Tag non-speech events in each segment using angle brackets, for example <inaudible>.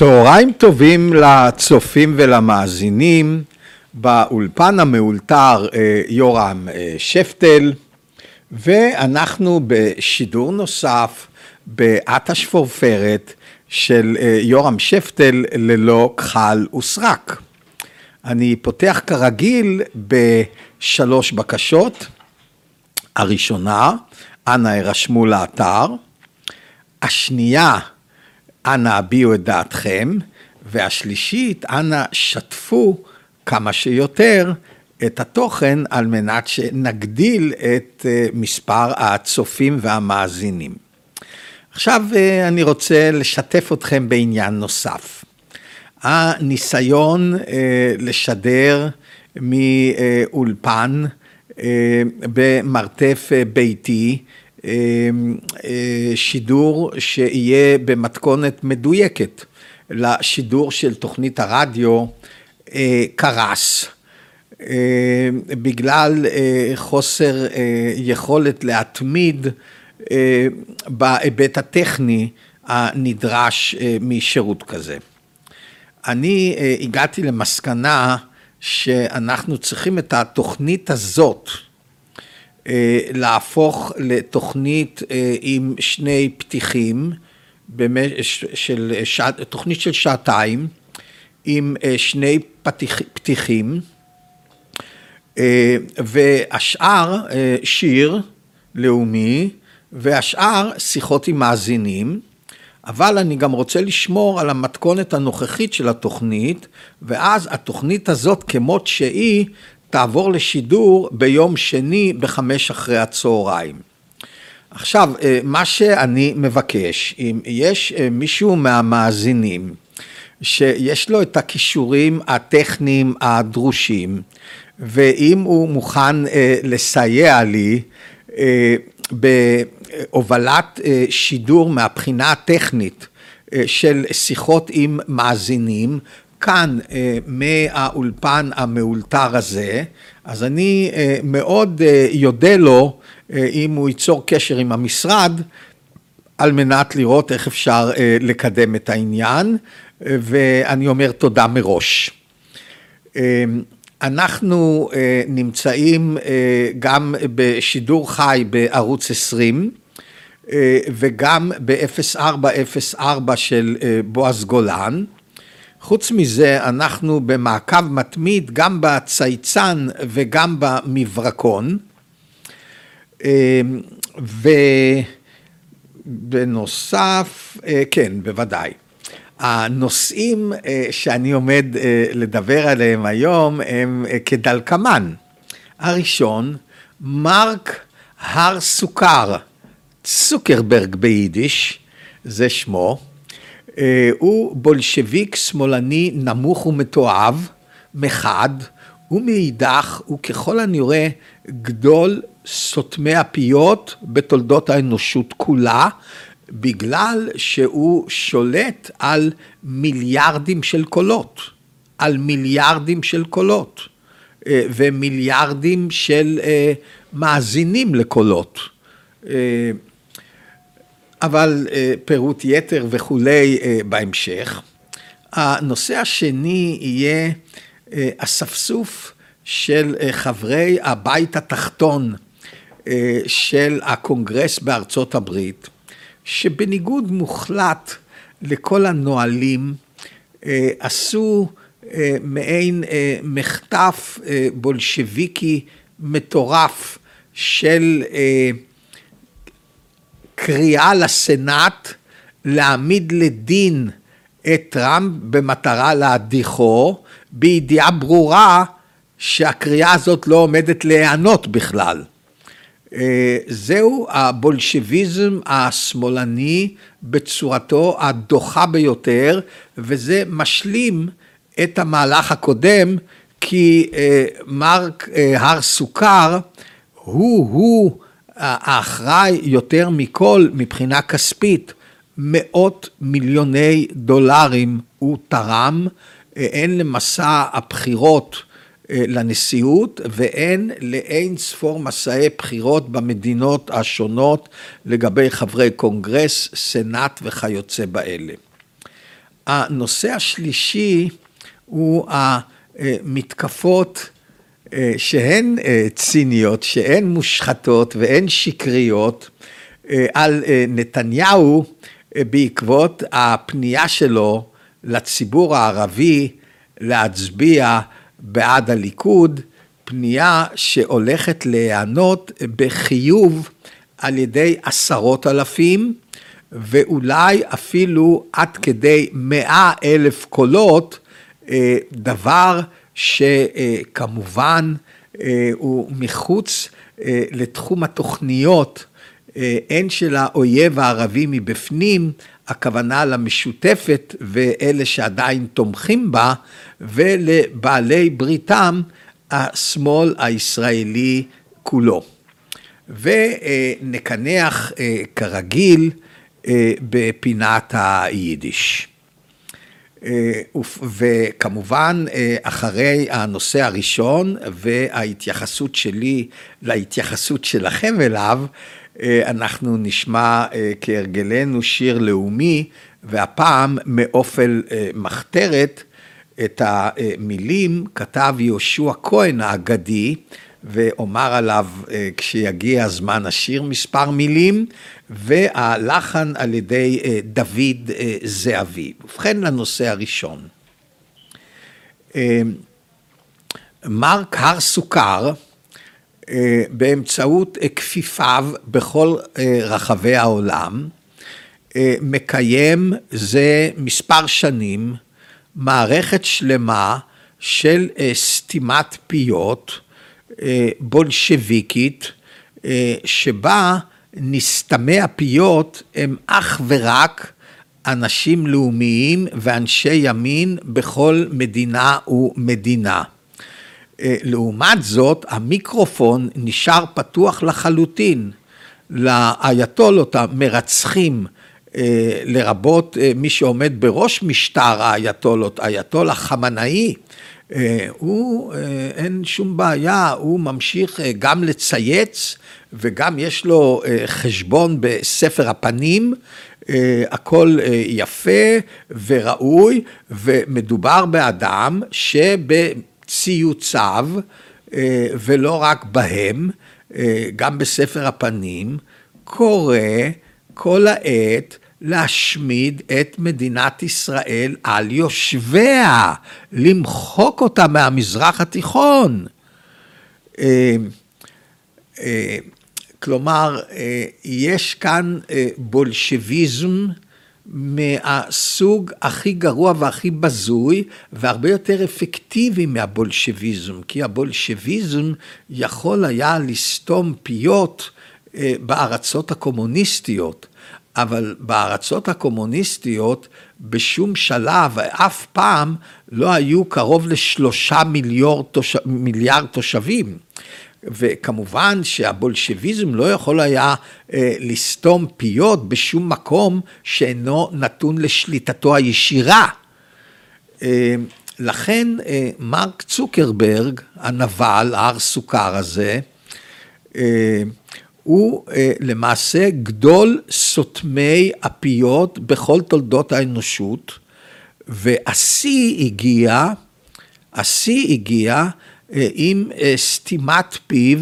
צהריים טובים לצופים ולמאזינים, באולפן המאולתר אה, יורם אה, שפטל, ואנחנו בשידור נוסף בעת השפורפרת של אה, יורם שפטל ללא כחל וסרק. אני פותח כרגיל בשלוש בקשות. הראשונה, אנא הרשמו לאתר. השנייה, אנא הביעו את דעתכם, והשלישית, אנא שתפו כמה שיותר את התוכן על מנת שנגדיל את אה, מספר הצופים והמאזינים. עכשיו אה, אני רוצה לשתף אתכם בעניין נוסף. הניסיון אה, לשדר מאולפן במרתף ביתי, שידור שיהיה במתכונת מדויקת לשידור של תוכנית הרדיו אה, קרס. אה, בגלל חוסר יכולת להתמיד בהיבט הטכני הנדרש משירות כזה. אני הגעתי למסקנה שאנחנו צריכים את התוכנית הזאת, אה, להפוך לתוכנית אה, עם שני פתיחים, של שע, תוכנית של שעתיים, עם אה, שני פתיח, פתיחים, והשאר שיר לאומי, והשאר שיחות עם מאזינים, אבל אני גם רוצה לשמור על המתכונת הנוכחית של התוכנית, ואז התוכנית הזאת כמות שהיא תעבור לשידור ביום שני בחמש אחרי הצהריים. עכשיו, אה, מה שאני מבקש, אם יש אה, מישהו מהמאזינים שיש לו את הכישורים הטכניים הדרושים, ואם הוא מוכן אה, לסייע לי בהובלת שידור מהבחינה הטכנית של שיחות עם מאזינים, כאן אה, מהאולפן המאולתר הזה, אז אני אה, מאוד אה, יודה לו אם הוא ייצור קשר עם המשרד, על מנת לראות איך אפשר לקדם את העניין, ואני אומר תודה מראש. אנחנו נמצאים גם בשידור חי בערוץ 20, וגם ב-0404 של בועז גולן. חוץ מזה, אנחנו במעקב מתמיד גם בצייצן וגם במברקון. אמ, ובנוסף, אה, כן, בוודאי. הנושאים אה, שאני עומד אה, לדבר עליהם היום הם כדלקמן. הראשון, מרק הר סוכר, צוקרברג ביידיש, זה שמו. אה, הוא בולשביק שמאלני נמוך ומתועב מחד, ומאידך הוא ככל הנראה גדול סותמי הפיות בתולדות האנושות כולה, בגלל שהוא שולט על מיליארדים של קולות, על מיליארדים של קולות, אה, ומיליארדים של אה, מאזינים לקולות. אבל אה, פירוט יתר וכולי אה, בהמשך. הנושא השני יהיה אה, אספסוף של חברי הבית התחתון של הקונגרס בארצות הברית, שבניגוד מוחלט לכל הנהלים, עשו מעין מחטף בולשביקי מטורף של קריאה לסנאט להעמיד לדין את טראמפ במטרה להדיחו, בידיעה ברורה שהקריאה הזאת לא עומדת להיענות בכלל. זהו הבולשביזם השמאלני בצורתו הדוחה ביותר, וזה משלים את המהלך הקודם, כי מרק הר סוכר הוא-הוא האחראי יותר מכל מבחינה כספית, מאות מיליוני דולרים הוא תרם, הן למסע הבחירות לנשיאות והן לאין ספור מסעי בחירות במדינות השונות לגבי חברי קונגרס, סנאט וכיוצא באלה. הנושא השלישי הוא המתקפות שהן ציניות, שהן מושחתות והן שקריות על נתניהו בעקבות הפנייה שלו לציבור הערבי להצביע בעד הליכוד, פנייה שהולכת להיענות בחיוב על ידי עשרות אלפים ואולי אפילו עד כדי מאה אלף קולות, דבר שכמובן הוא מחוץ לתחום התוכניות, הן של האויב הערבי מבפנים, הכוונה למשותפת ואלה שעדיין תומכים בה, ולבעלי בריתם, השמאל הישראלי כולו. ונקנח כרגיל בפינת היידיש. וכמובן, אחרי הנושא הראשון וההתייחסות שלי להתייחסות שלכם אליו, אנחנו נשמע כהרגלנו שיר לאומי, והפעם מאופל מחתרת, את המילים כתב יהושע כהן האגדי, ואומר עליו כשיגיע הזמן השיר מספר מילים, והלחן על ידי דוד זהבי. ובכן לנושא הראשון. מרק הר סוכר, באמצעות כפיפיו בכל רחבי העולם, מקיים זה מספר שנים מערכת שלמה של סתימת פיות בולשביקית, שבה נסתמי הפיות הם אך ורק אנשים לאומיים ואנשי ימין בכל מדינה ומדינה. לעומת זאת, המיקרופון נשאר פתוח לחלוטין לאייתולות המרצחים, לרבות מי שעומד בראש משטר האייתולות, אייתולה חמנאי, הוא, אין שום בעיה, הוא ממשיך גם לצייץ וגם יש לו חשבון בספר הפנים, הכל יפה וראוי, ומדובר באדם שבציוציו, ולא רק בהם, גם בספר הפנים, קורא כל העת להשמיד את מדינת ישראל על יושביה, למחוק אותה מהמזרח התיכון. כלומר, יש כאן בולשביזם מהסוג הכי גרוע והכי בזוי, והרבה יותר אפקטיבי מהבולשביזם, כי הבולשביזם יכול היה לסתום פיות בארצות הקומוניסטיות, אבל בארצות הקומוניסטיות בשום שלב, אף פעם, לא היו קרוב לשלושה מיליארד תושבים. וכמובן שהבולשביזם לא יכול היה לסתום פיות בשום מקום שאינו נתון לשליטתו הישירה. לכן מרק צוקרברג, הנבל, הר סוכר הזה, הוא למעשה גדול סותמי הפיות בכל תולדות האנושות, והשיא הגיע, השיא הגיע עם סתימת פיו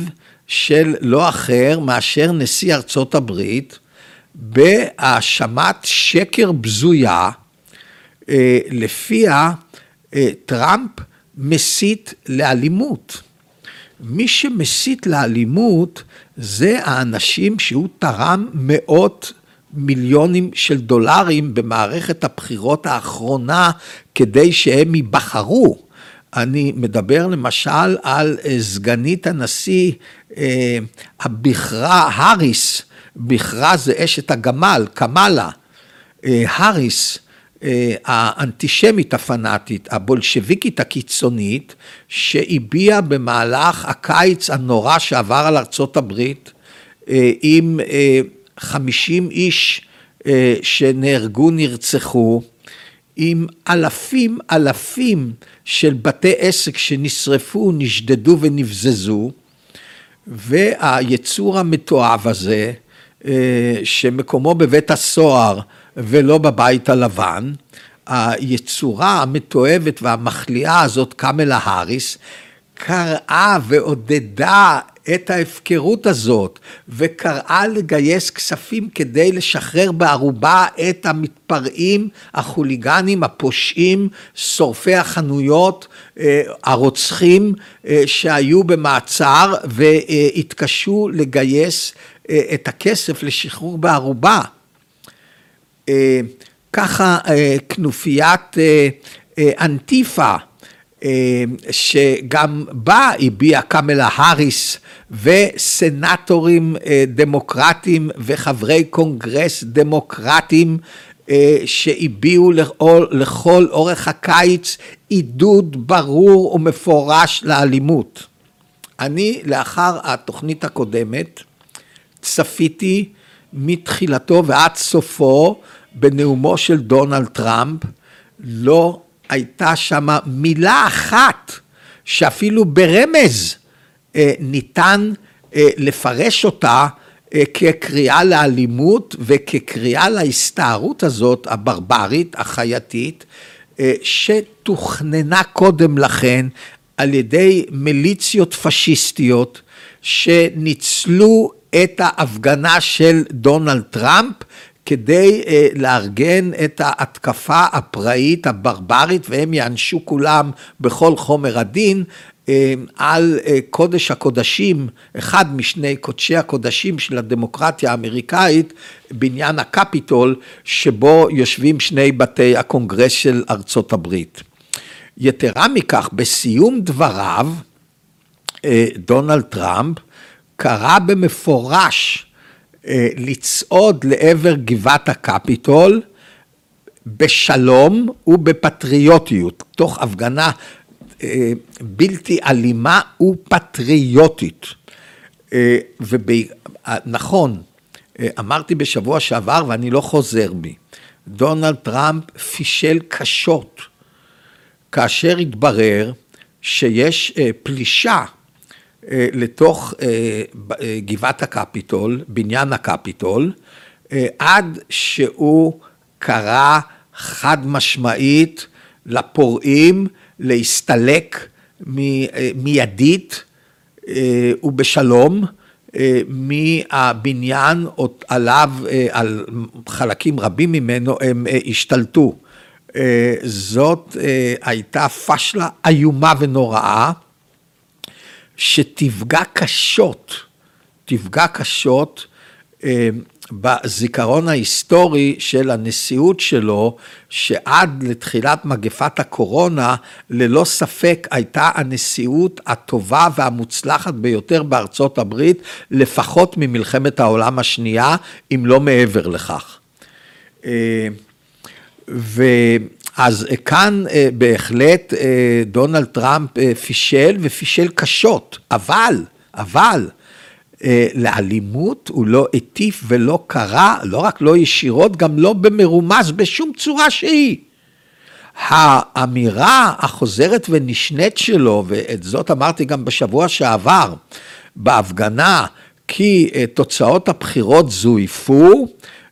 של לא אחר מאשר נשיא ארצות הברית, בהאשמת שקר בזויה, לפיה טראמפ מסית לאלימות. מי שמסית לאלימות זה האנשים שהוא תרם מאות מיליונים של דולרים במערכת הבחירות האחרונה כדי שהם ייבחרו. אני מדבר למשל על סגנית הנשיא הבכרה האריס, בכרה זה אשת הגמל, קמאלה, האריס, האנטישמית הפנאטית, הבולשביקית הקיצונית, שהביעה במהלך הקיץ הנורא שעבר על ארצות הברית, עם 50 איש שנהרגו, נרצחו, עם אלפים אלפים של בתי עסק שנשרפו, נשדדו ונבזזו, והיצור המתועב הזה, שמקומו בבית הסוהר ולא בבית הלבן, היצורה המתועבת והמחליאה הזאת, קמלה האריס, קראה ועודדה את ההפקרות הזאת, וקראה לגייס כספים כדי לשחרר בערובה את המתפרעים, החוליגנים, הפושעים, שורפי החנויות, הרוצחים שהיו במעצר והתקשו לגייס את הכסף לשחרור בערובה. ככה כנופיית אנטיפה, שגם בה הביעה קמלה האריס וסנטורים דמוקרטים וחברי קונגרס דמוקרטים שהביעו לכל אורך הקיץ עידוד ברור ומפורש לאלימות. אני לאחר התוכנית הקודמת צפיתי מתחילתו ועד סופו בנאומו של דונלד טראמפ, לא הייתה שמה מילה אחת שאפילו ברמז ניתן לפרש אותה כקריאה לאלימות וכקריאה להסתערות הזאת הברברית, החייתית, שתוכננה קודם לכן על ידי מיליציות פשיסטיות שניצלו את ההפגנה של דונלד טראמפ כדי לארגן את ההתקפה הפראית הברברית והם יענשו כולם בכל חומר הדין על קודש הקודשים, אחד משני קודשי הקודשים של הדמוקרטיה האמריקאית, בניין הקפיטול, שבו יושבים שני בתי הקונגרס של ארצות הברית. יתרה מכך, בסיום דבריו, דונלד טראמפ קרא במפורש לצעוד לעבר גבעת הקפיטול בשלום ובפטריוטיות, תוך הפגנה בלתי אלימה ופטריוטית. ונכון, אמרתי בשבוע שעבר ואני לא חוזר בי, דונלד טראמפ פישל קשות כאשר התברר שיש פלישה לתוך גבעת הקפיטול, בניין הקפיטול, עד שהוא קרא חד משמעית לפורעים להסתלק מיידית ובשלום מהבניין עליו, על חלקים רבים ממנו הם השתלטו. זאת הייתה פשלה איומה ונוראה. שתפגע קשות, תפגע קשות בזיכרון ההיסטורי של הנשיאות שלו, שעד לתחילת מגפת הקורונה, ללא ספק הייתה הנשיאות הטובה והמוצלחת ביותר בארצות הברית, לפחות ממלחמת העולם השנייה, אם לא מעבר לכך. ו... אז כאן בהחלט דונלד טראמפ פישל ופישל קשות, אבל, אבל, לאלימות הוא לא הטיף ולא קרא, לא רק לא ישירות, גם לא במרומז בשום צורה שהיא. האמירה החוזרת ונשנית שלו, ואת זאת אמרתי גם בשבוע שעבר, בהפגנה, כי תוצאות הבחירות זויפו,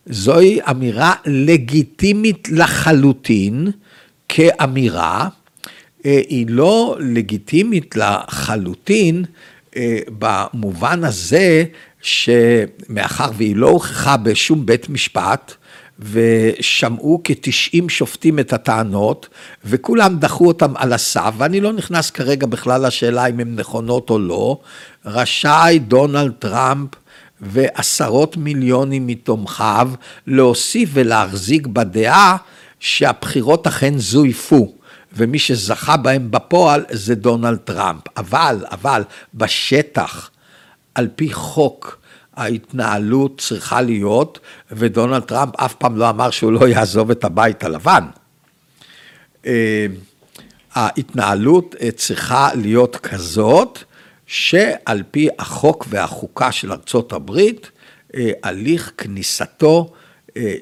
זוהי אמירה לגיטימית לחלוטין כאמירה, היא לא לגיטימית לחלוטין במובן הזה שמאחר והיא לא הוכחה בשום בית משפט, ושמעו כתשעים שופטים את הטענות, וכולם דחו אותם על הסף, ואני לא נכנס כרגע בכלל לשאלה אם הן נכונות או לא, רשאי דונלד טראמפ ועשרות מיליונים מתומכיו להוסיף ולהחזיק בדעה שהבחירות אכן זויפו. ומי שזכה בהם בפועל זה דונלד טראמפ. אבל, אבל, בשטח, על פי חוק, ההתנהלות צריכה להיות, ודונלד טראמפ אף פעם לא אמר שהוא לא יעזוב את הבית הלבן. אה, ההתנהלות אה, צריכה להיות כזאת, שעל פי החוק והחוקה של ארצות הברית, אה, הליך כניסתו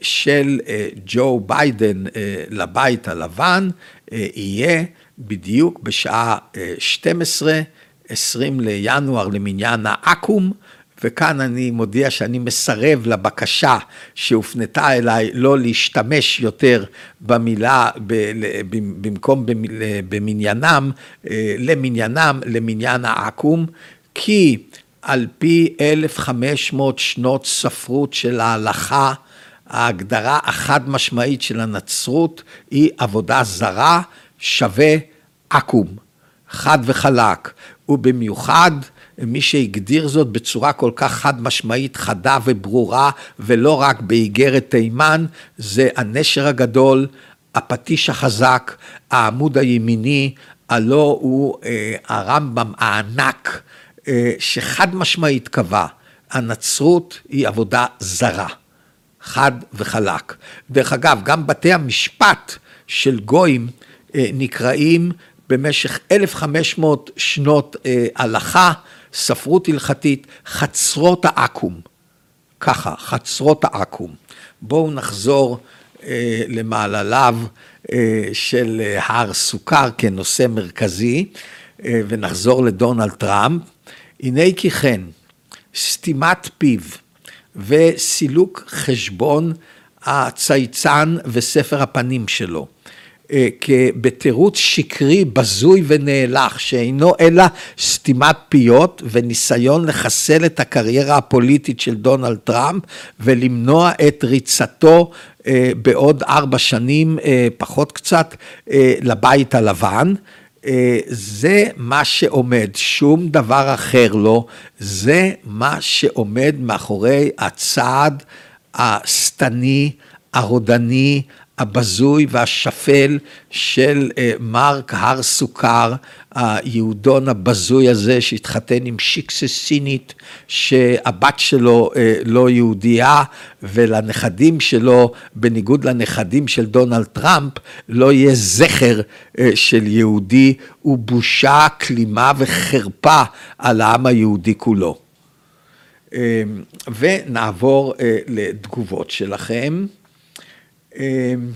של ג'ו ביידן לבית הלבן יהיה בדיוק בשעה 12, 20 לינואר למניין העכו"ם, וכאן אני מודיע שאני מסרב לבקשה שהופנתה אליי לא להשתמש יותר במילה במקום במניינם, אה, למניינם, למניין העכו"ם, כי על פי 1,500 שנות ספרות של ההלכה, ההגדרה החד משמעית של הנצרות היא עבודה זרה שווה עכו"ם, חד וחלק, ובמיוחד מי שהגדיר זאת בצורה כל כך חד משמעית, חדה וברורה, ולא רק באיגרת תימן, זה הנשר הגדול, הפטיש החזק, העמוד הימיני, הלא הוא אה, הרמב"ם הענק, אה, שחד משמעית קבע, הנצרות היא עבודה זרה, חד וחלק. דרך אגב, גם בתי המשפט של גויים אה, נקראים במשך 1,500 שנות אה, הלכה, ספרות הלכתית, חצרות העכו"ם. ככה, חצרות העכו"ם. בואו נחזור אה, למעלליו אה, של אה, הר סוכר כנושא מרכזי, אה, ונחזור לדונלד טראמפ. הנה כי כן, סתימת פיו וסילוק חשבון הצייצן וספר הפנים שלו. אה, בתירוץ שקרי, בזוי ונאלח, שאינו אלא סתימת פיות וניסיון לחסל את הקריירה הפוליטית של דונלד טראמפ ולמנוע את ריצתו אה, בעוד ארבע שנים, אה, פחות קצת, לבית הלבן. זה מה שעומד, שום דבר אחר לא, זה מה שעומד מאחורי הצעד השטני, הרודני, הבזוי והשפל של אה, מרק הר סוכר, היהודון הבזוי הזה שהתחתן עם שיקסה סינית, שהבת שלו אה, לא יהודייה, ולנכדים שלו, בניגוד לנכדים של דונלד טראמפ, לא יהיה זכר אה, של יהודי, הוא בושה, כלימה וחרפה על העם היהודי כולו. ונעבור לתגובות שלכם. אמ,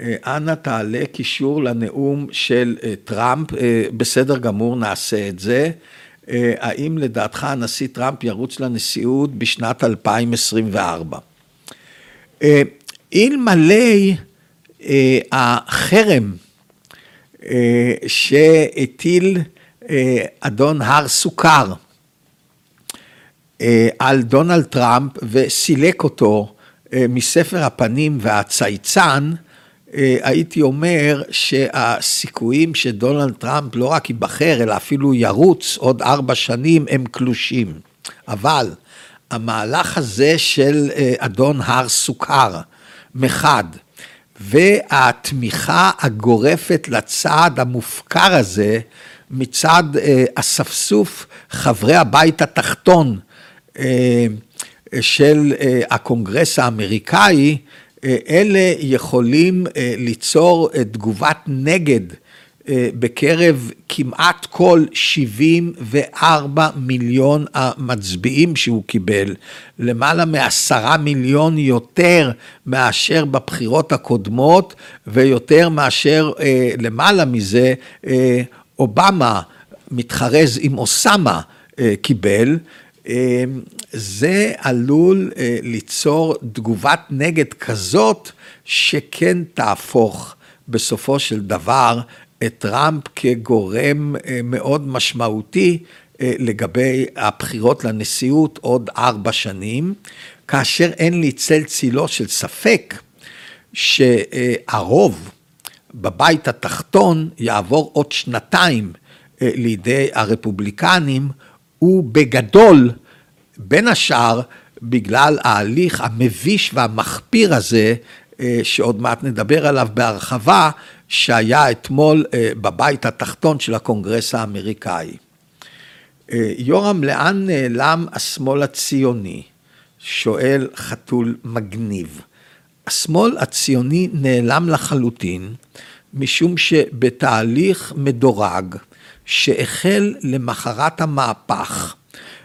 אה, אנא תעלה קישור לנאום של אה, טראמפ, אה, בסדר גמור, נעשה את זה. האם לדעתך הנשיא טראמפ ירוץ לנשיאות בשנת 2024? אלמלא החרם שהטיל אדון הר סוכר על דונלד טראמפ וסילק אותו מספר הפנים והצייצן, אה, הייתי אומר שהסיכויים שדונלד טראמפ לא רק ייבחר, אלא אפילו ירוץ עוד ארבע שנים, הם קלושים. אבל המהלך הזה של אה, אדון הר סוכר, מחד, והתמיכה הגורפת לצעד המופקר הזה מצד אספסוף חברי הבית התחתון, של אה, הקונגרס האמריקאי, אה, אלה יכולים אה, ליצור תגובת נגד בקרב כמעט כל 74 מיליון המצביעים שהוא קיבל, למעלה מעשרה מיליון יותר מאשר בבחירות הקודמות, ויותר מאשר, למעלה מזה, אובמה מתחרז עם אוסמה קיבל. אמ, זה עלול אה, ליצור תגובת נגד כזאת שכן תהפוך בסופו של דבר את טראמפ כגורם אה, מאוד משמעותי אה, לגבי הבחירות לנשיאות עוד ארבע שנים, כאשר אין לי צל צילו של ספק שהרוב בבית התחתון יעבור עוד שנתיים לידי הרפובליקנים, הוא בגדול, בין השאר, בגלל ההליך המביש והמחפיר הזה, אה, שעוד מעט נדבר עליו בהרחבה, שהיה אתמול בבית התחתון של הקונגרס האמריקאי. יורם, לאן נעלם השמאל הציוני? שואל חתול מגניב. השמאל הציוני נעלם לחלוטין, משום שבתהליך מדורג שהחל למחרת המהפך,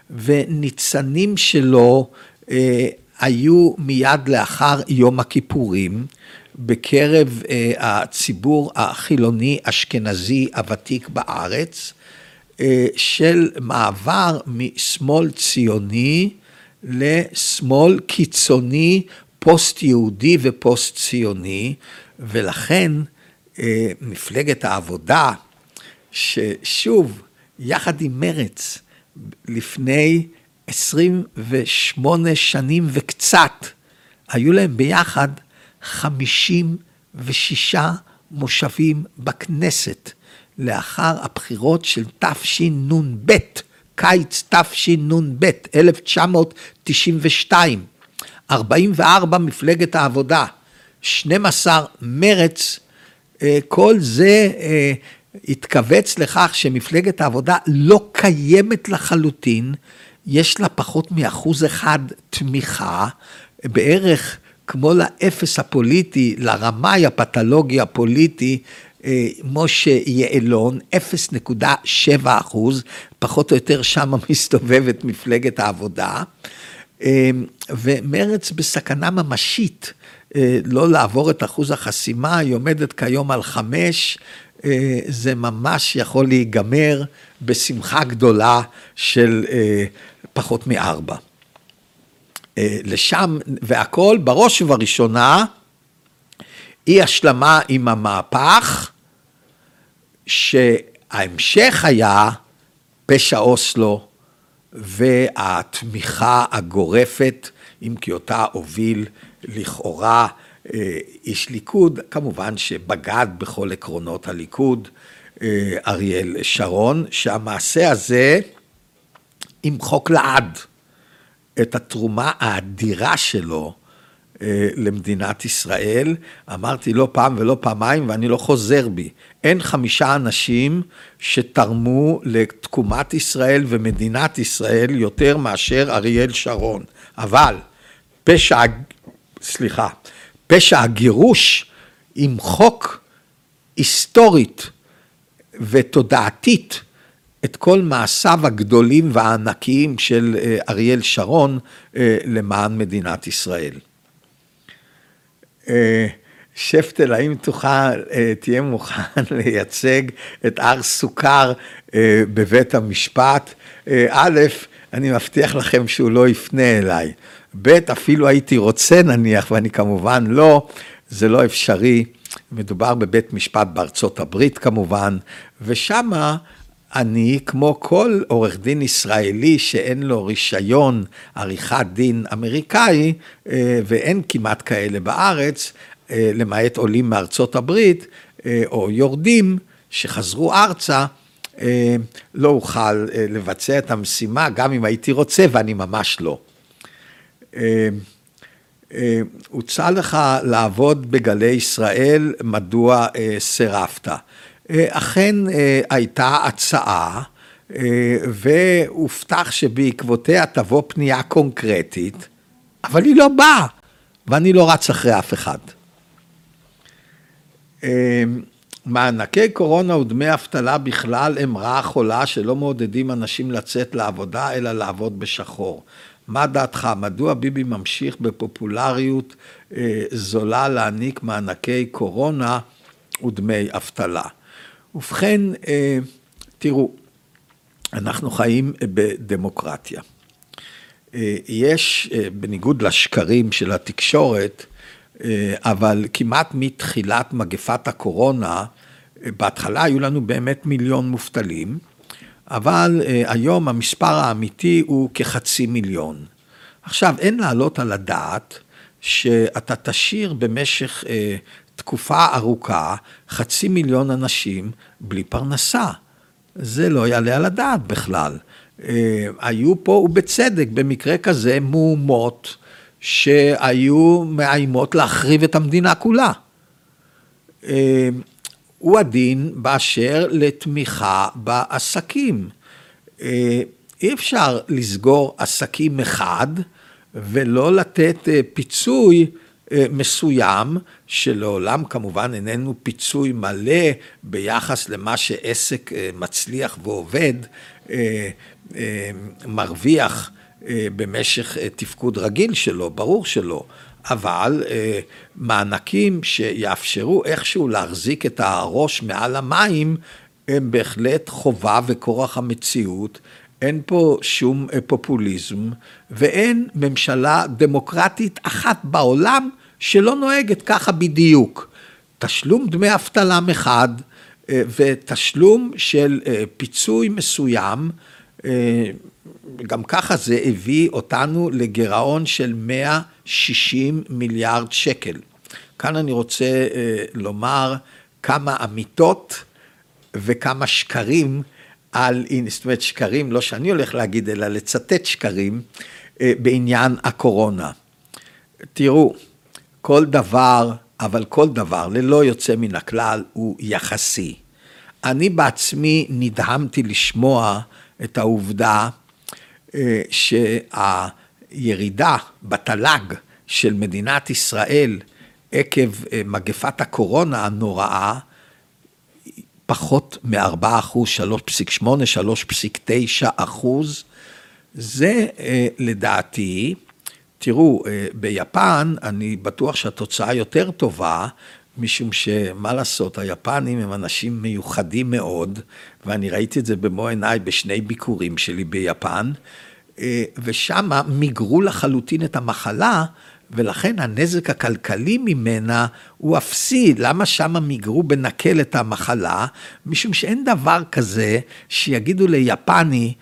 וניצנים שלו אה, היו מיד לאחר יום הכיפורים, בקרב אה, הציבור החילוני אשכנזי הוותיק בארץ, אה, של מעבר משמאל ציוני לשמאל קיצוני, פוסט יהודי ופוסט ציוני, ולכן אה, מפלגת העבודה, ששוב, יחד עם מרץ, לפני 28 שנים וקצת, היו להם ביחד 56 מושבים בכנסת, לאחר הבחירות של תשנ"ב, קיץ תשנ"ב, 1992. 44 מפלגת העבודה, 12 מרץ, אה, כל זה אה, התכווץ לכך שמפלגת העבודה לא קיימת לחלוטין, יש לה פחות מאחוז אחד תמיכה, בערך כמו לאפס הפוליטי, לרמאי הפתולוגי הפוליטי, אה, משה יעלון, 0.7 אחוז, פחות או יותר שם <laughs> מסתובבת מפלגת העבודה. אמ, ומרץ בסכנה ממשית אה, לא לעבור את אחוז החסימה, היא עומדת כיום על חמש, אה, זה ממש יכול להיגמר בשמחה גדולה של אה, פחות מארבע. לשם, והכל בראש ובראשונה, אי השלמה עם המהפך, שההמשך היה פשע אוסלו, והתמיכה הגורפת, אם כי אותה הוביל לכאורה אה, איש ליכוד, כמובן שבגד בכל עקרונות הליכוד, אה, אריאל שרון, שהמעשה הזה ימחוק לעד את התרומה האדירה שלו אה, למדינת ישראל. אמרתי לא פעם ולא פעמיים ואני לא חוזר בי. אין חמישה אנשים שתרמו לתקומת ישראל ומדינת ישראל יותר מאשר אריאל שרון. אבל פשע, סליחה, פשע הגירוש עם חוק היסטורית ותודעתית את כל מעשיו הגדולים והענקיים של אה, אריאל שרון אה, למען מדינת ישראל. אה, שפטל, האם תוכל, תהיה מוכן <laughs> לייצג את הר סוכר בבית המשפט? א', אני מבטיח לכם שהוא לא יפנה אליי. ב', אפילו הייתי רוצה נניח, ואני כמובן לא, זה לא אפשרי. מדובר בבית משפט בארצות הברית כמובן, ושמה אני, כמו כל עורך דין ישראלי שאין לו רישיון עריכת דין אמריקאי, אה, ואין כמעט כאלה בארץ, אה, למעט עולים מארצות הברית, אה, או יורדים שחזרו ארצה, לא אוכל לבצע את המשימה, גם אם הייתי רוצה, ואני ממש לא. הוצע לך לעבוד בגלי ישראל, מדוע סירבת? אה, אכן אה, הייתה הצעה, אה, והובטח שבעקבותיה תבוא פנייה קונקרטית, אבל היא לא באה, ואני לא רץ אחרי אף אחד. מענקי קורונה ודמי אבטלה בכלל הם רעה חולה שלא מעודדים אנשים לצאת לעבודה, אלא לעבוד בשחור. מה דעתך? מדוע ביבי ממשיך בפופולריות זולה להעניק מענקי קורונה ודמי אבטלה? ובכן, אה, תראו, אנחנו חיים בדמוקרטיה. אה, יש, אה, בניגוד לשקרים של התקשורת, אבל כמעט מתחילת מגפת הקורונה, בהתחלה היו לנו באמת מיליון מובטלים, אבל היום המספר האמיתי הוא כחצי מיליון. עכשיו, אין להעלות על הדעת שאתה תשאיר במשך תקופה ארוכה חצי מיליון אנשים בלי פרנסה. זה לא יעלה על הדעת בכלל. אה, היו פה, ובצדק, במקרה כזה, מהומות שהיו מאיימות להחריב את המדינה כולה. אה, הוא הדין באשר לתמיכה בעסקים. אי אפשר לסגור עסקים אחד ולא לתת פיצוי מסוים, שלעולם כמובן איננו פיצוי מלא ביחס למה שעסק מצליח ועובד, מרוויח במשך תפקוד רגיל שלו, ברור שלא. אבל מענקים שיאפשרו איכשהו להחזיק את הראש מעל המים, הם בהחלט חובה וכורח המציאות. אין פה שום פופוליזם, ואין ממשלה דמוקרטית אחת בעולם שלא נוהגת ככה בדיוק. תשלום דמי אבטלה מחד, ותשלום של פיצוי מסוים, גם ככה זה הביא אותנו לגירעון של 160 מיליארד שקל. כאן אני רוצה לומר כמה אמיתות וכמה שקרים על, זאת אומרת שקרים, לא שאני הולך להגיד, אלא לצטט שקרים בעניין הקורונה. תראו, כל דבר, אבל כל דבר, ללא יוצא מן הכלל, הוא יחסי. אני בעצמי נדהמתי לשמוע את העובדה שהירידה בתל"ג של מדינת ישראל עקב מגפת הקורונה הנוראה, פחות מ-4 אחוז, 3.8, 3.9 אחוז, זה לדעתי, תראו, ביפן אני בטוח שהתוצאה יותר טובה, משום שמה לעשות, היפנים הם אנשים מיוחדים מאוד, ואני ראיתי את זה במו עיניי בשני ביקורים שלי ביפן, ושם מיגרו לחלוטין את המחלה, ולכן הנזק הכלכלי ממנה הוא אפסי. למה שם מיגרו בנקל את המחלה? משום שאין דבר כזה שיגידו ליפני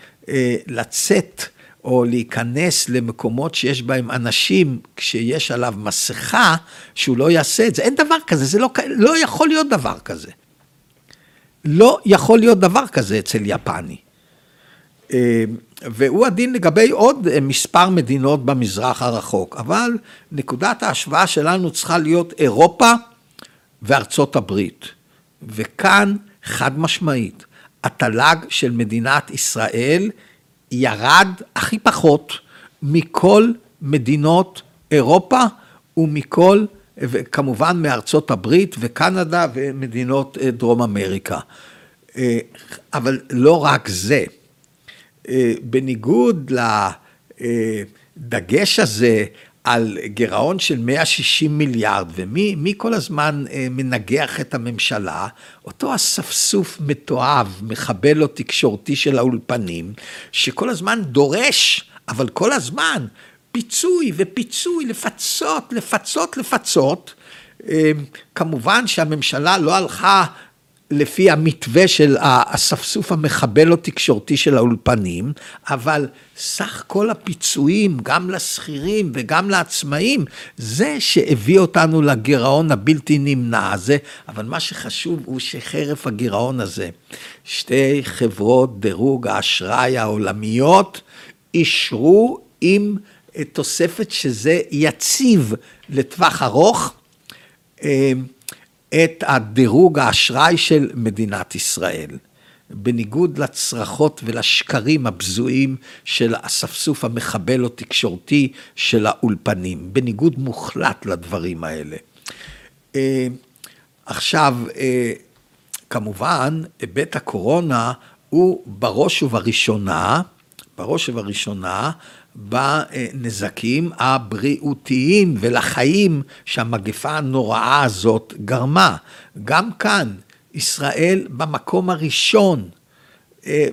לצאת או להיכנס למקומות שיש בהם אנשים, כשיש עליו מסכה, שהוא לא יעשה את זה. אין דבר כזה, זה לא, לא יכול להיות דבר כזה. לא יכול להיות דבר כזה אצל יפני. והוא הדין לגבי עוד מספר מדינות במזרח הרחוק, אבל נקודת ההשוואה שלנו צריכה להיות אירופה וארצות הברית. וכאן חד משמעית, התל"ג של מדינת ישראל ירד הכי פחות מכל מדינות אירופה ומכל, וכמובן מארצות הברית וקנדה ומדינות דרום אמריקה. אבל לא רק זה, בניגוד לדגש הזה על גירעון של 160 מיליארד, ומי כל הזמן מנגח את הממשלה? אותו אספסוף מתועב, מחבל או תקשורתי של האולפנים, שכל הזמן דורש, אבל כל הזמן, פיצוי ופיצוי, לפצות, לפצות, לפצות. כמובן שהממשלה לא הלכה לפי המתווה של האספסוף המחבל או תקשורתי של האולפנים, אבל סך כל הפיצויים, גם לשכירים וגם לעצמאים, זה שהביא אותנו לגירעון הבלתי נמנע הזה, אבל מה שחשוב הוא שחרף הגירעון הזה, שתי חברות דירוג האשראי העולמיות אישרו עם תוספת שזה יציב לטווח ארוך, את הדירוג האשראי של מדינת ישראל. בניגוד לצרחות ולשקרים הבזויים של האספסוף המחבל או תקשורתי של האולפנים, בניגוד מוחלט לדברים האלה. עכשיו, כמובן, היבט הקורונה הוא בראש ובראשונה, בראש ובראשונה, בנזקים הבריאותיים ולחיים שהמגפה הנוראה הזאת גרמה. גם כאן, ישראל במקום הראשון,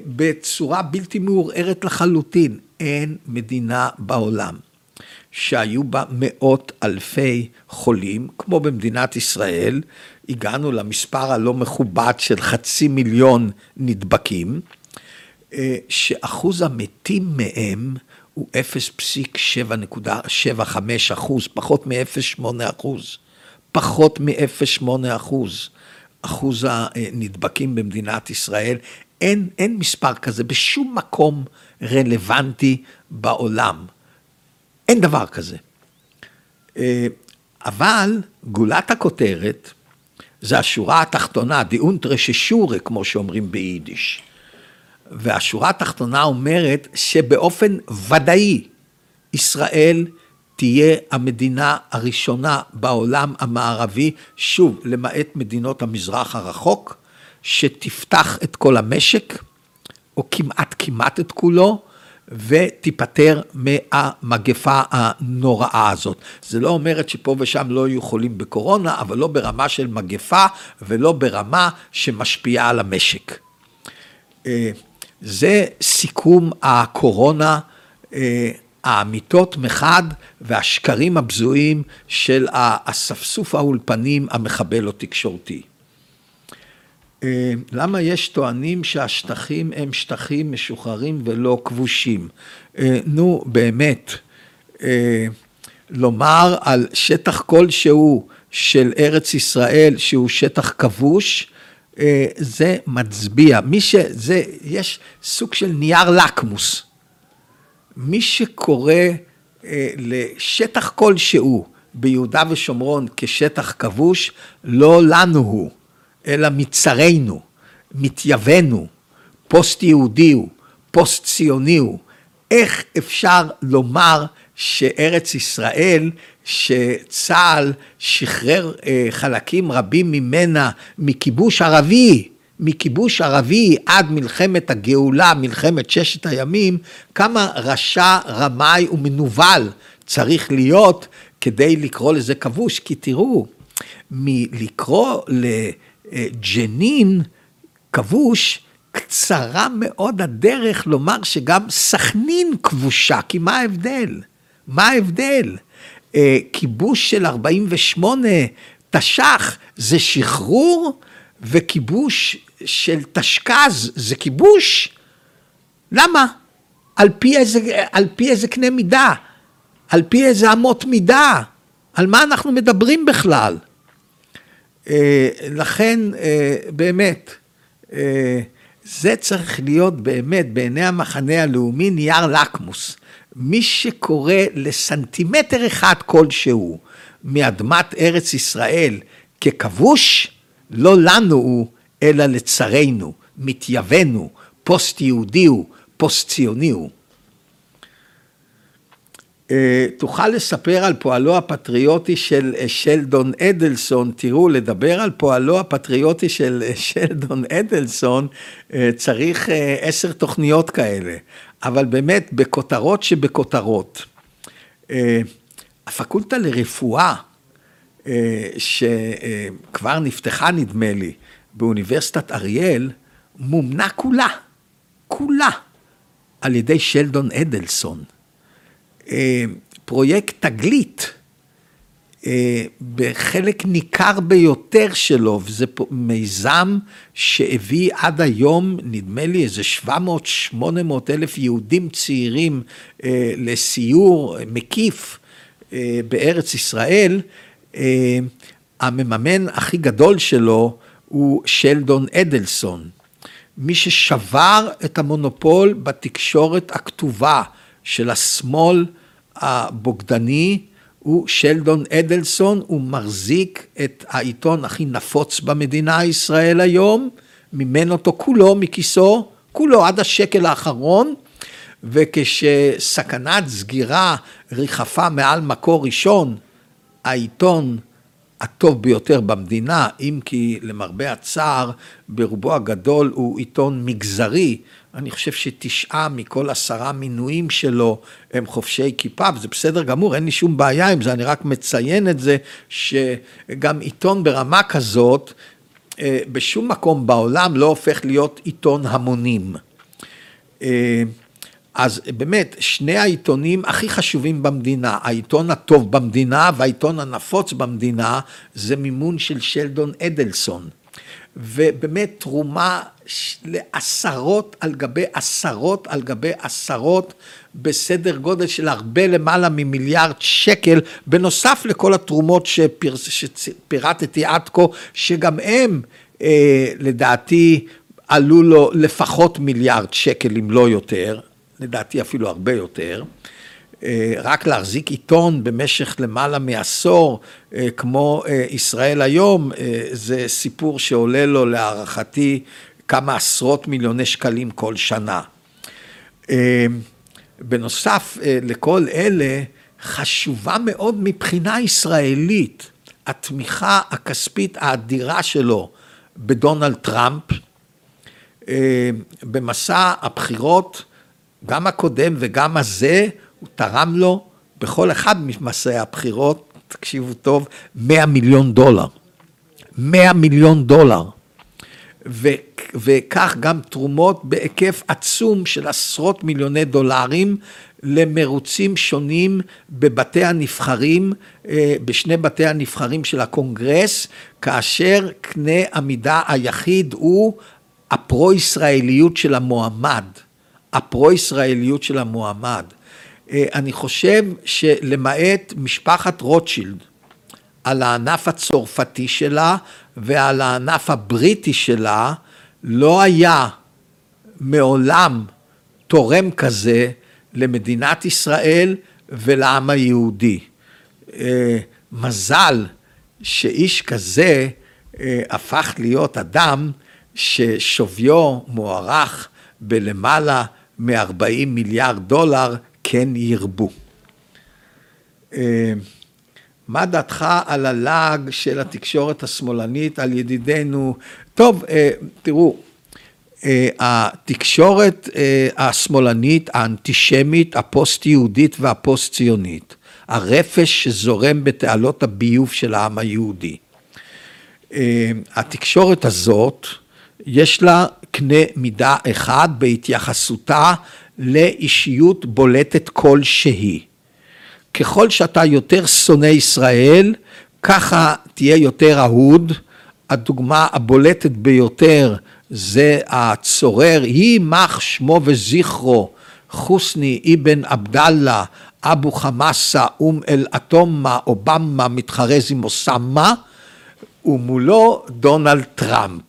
בצורה בלתי מעורערת לחלוטין. אין מדינה בעולם שהיו בה מאות אלפי חולים, כמו במדינת ישראל, הגענו למספר הלא מכובד של חצי מיליון נדבקים, שאחוז המתים מהם הוא 0.75 אחוז, פחות מ-0.8 אחוז, פחות מ-0.8 אחוז, אחוז הנדבקים במדינת ישראל, אין, אין מספר כזה בשום מקום רלוונטי בעולם, אין דבר כזה. אבל גולת הכותרת זה השורה התחתונה, דיונטרה ששורה, כמו שאומרים ביידיש. והשורה התחתונה אומרת שבאופן ודאי ישראל תהיה המדינה הראשונה בעולם המערבי, שוב, למעט מדינות המזרח הרחוק, שתפתח את כל המשק, או כמעט כמעט את כולו, ותיפטר מהמגפה הנוראה הזאת. זה לא אומרת שפה ושם לא יהיו חולים בקורונה, אבל לא ברמה של מגפה ולא ברמה שמשפיעה על המשק. זה סיכום הקורונה, אה, האמיתות מחד והשקרים הבזויים של האספסוף האולפנים המחבל או תקשורתי. אה, למה יש טוענים שהשטחים הם שטחים משוחררים ולא כבושים? אה, נו, באמת, לומר על שטח כלשהו של ארץ ישראל שהוא שטח כבוש, זה מצביע. מי שזה, יש סוג של נייר לקמוס. מי שקורא לשטח כלשהו ביהודה ושומרון כשטח כבוש, לא לנו הוא. אלא מצרינו, מתייוונו, פוסט יהודי הוא, פוסט ציוני הוא. איך אפשר לומר שארץ ישראל, שצה"ל שחרר אה, חלקים רבים ממנה מכיבוש ערבי, מכיבוש ערבי עד מלחמת הגאולה, מלחמת ששת הימים, כמה רשע, רמאי ומנוול צריך להיות כדי לקרוא לזה כבוש, כי תראו, מלקרוא ל... ג'נין כבוש, קצרה מאוד הדרך לומר שגם סכנין כבושה, כי מה ההבדל? מה ההבדל? אה, כיבוש של 48 תש"ח זה שחרור, וכיבוש של תשכ"ז זה כיבוש? למה? על פי איזה, על פי איזה קנה מידה? על פי איזה אמות מידה? על מה אנחנו מדברים בכלל? אה, לכן אה, באמת, אה, זה צריך להיות באמת בעיני המחנה הלאומי נייר לקמוס. מי שקורא לסנטימטר אחד כלשהו מאדמת ארץ ישראל ככבוש, לא לנו הוא, אלא לצרינו, מתייוונו, פוסט יהודי הוא, פוסט ציוני הוא. אה, תוכל לספר על פועלו הפטריוטי של אה, שלדון אדלסון, תראו, לדבר על פועלו הפטריוטי של אה, שלדון אדלסון, צריך עשר תוכניות כאלה, אבל באמת, בכותרות שבכותרות. הפקולטה לרפואה, שכבר נפתחה נדמה לי, באוניברסיטת אריאל, מומנה כולה, כולה, על ידי שלדון אדלסון. אה, פרויקט תגלית, אה, בחלק ניכר ביותר שלו, וזה מיזם שהביא עד היום, נדמה לי איזה 700-800 אלף יהודים צעירים אה, לסיור מקיף בארץ ישראל, המממן הכי גדול שלו הוא שלדון אדלסון. מי ששבר את המונופול בתקשורת הכתובה של השמאל הבוגדני הוא שלדון אדלסון, הוא מחזיק את העיתון הכי נפוץ במדינה ישראל היום, מימן אותו כולו מכיסו, כולו עד השקל האחרון, וכשסכנת סגירה ריחפה מעל מקור ראשון, העיתון הטוב ביותר במדינה, אם כי למרבה הצער, ברובו הגדול הוא עיתון מגזרי. אני חושב שתשעה מכל עשרה מינויים שלו הם חובשי כיפה, וזה בסדר גמור, אין לי שום בעיה עם זה, אני רק מציין את זה, שגם עיתון ברמה כזאת, אה, בשום מקום בעולם לא הופך להיות עיתון המונים. אה, אז באמת, שני העיתונים הכי חשובים במדינה, העיתון הטוב במדינה והעיתון הנפוץ במדינה, זה מימון של שלדון אדלסון. ובאמת תרומה לעשרות על גבי עשרות על גבי עשרות בסדר גודל של הרבה למעלה ממיליארד שקל, בנוסף לכל התרומות שפיר, שפירטתי עד כה, שגם הם אה, לדעתי עלו לו לפחות מיליארד שקל אם לא יותר, לדעתי אפילו הרבה יותר, רק להחזיק עיתון במשך למעלה מעשור, כמו ישראל היום, זה סיפור שעולה לו להערכתי כמה עשרות מיליוני שקלים כל שנה. בנוסף לכל אלה, חשובה מאוד מבחינה ישראלית, התמיכה הכספית האדירה שלו בדונלד טראמפ, אה, במסע הבחירות, גם הקודם וגם הזה, הוא תרם לו בכל אחד ממסעי הבחירות, תקשיבו טוב, 100 מיליון דולר. 100 מיליון דולר. ו, וכך גם תרומות בהיקף עצום של עשרות מיליוני דולרים למרוצים שונים בבתי הנבחרים, אה, בשני בתי הנבחרים של הקונגרס, כאשר קנה המידה היחיד הוא הפרו-ישראליות של המועמד. הפרו-ישראליות של המועמד. אה, אני חושב שלמעט משפחת רוטשילד, על הענף הצרפתי שלה ועל הענף הבריטי שלה, לא היה מעולם תורם כזה למדינת ישראל ולעם היהודי. אה, מזל שאיש כזה אה, הפך להיות אדם ששוויו מוערך בלמעלה מ-40 מיליארד דולר, כן ירבו. אה, מה דעתך על הלעג של התקשורת השמאלנית על ידידינו? טוב, תראו, אה, התקשורת אה, השמאלנית, האנטישמית, הפוסט-יהודית והפוסט-ציונית, הרפש שזורם בתעלות הביוב של העם היהודי. אה, התקשורת הזאת, יש לה קנה מידה אחד בהתייחסותה לאישיות בולטת כלשהי. ככל שאתה יותר שונא ישראל, ככה תהיה יותר אהוד. הדוגמה הבולטת ביותר זה הצורר, יימח שמו וזכרו, חוסני אבן עבדאללה, אבו חמאסה, אום אל אטומה, אובמה, מתחרז עם אוסאמה, ומולו דונלד טראמפ,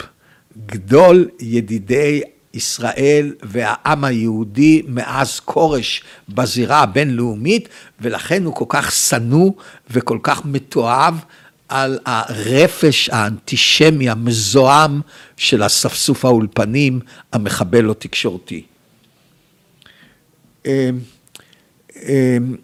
גדול ידידי ישראל והעם היהודי מאז כורש בזירה הבינלאומית, ולכן הוא כל כך שנוא וכל כך מתועב על הרפש האנטישמי המזוהם של אספסוף האולפנים המחבל לא תקשורתי. אמ, אמ,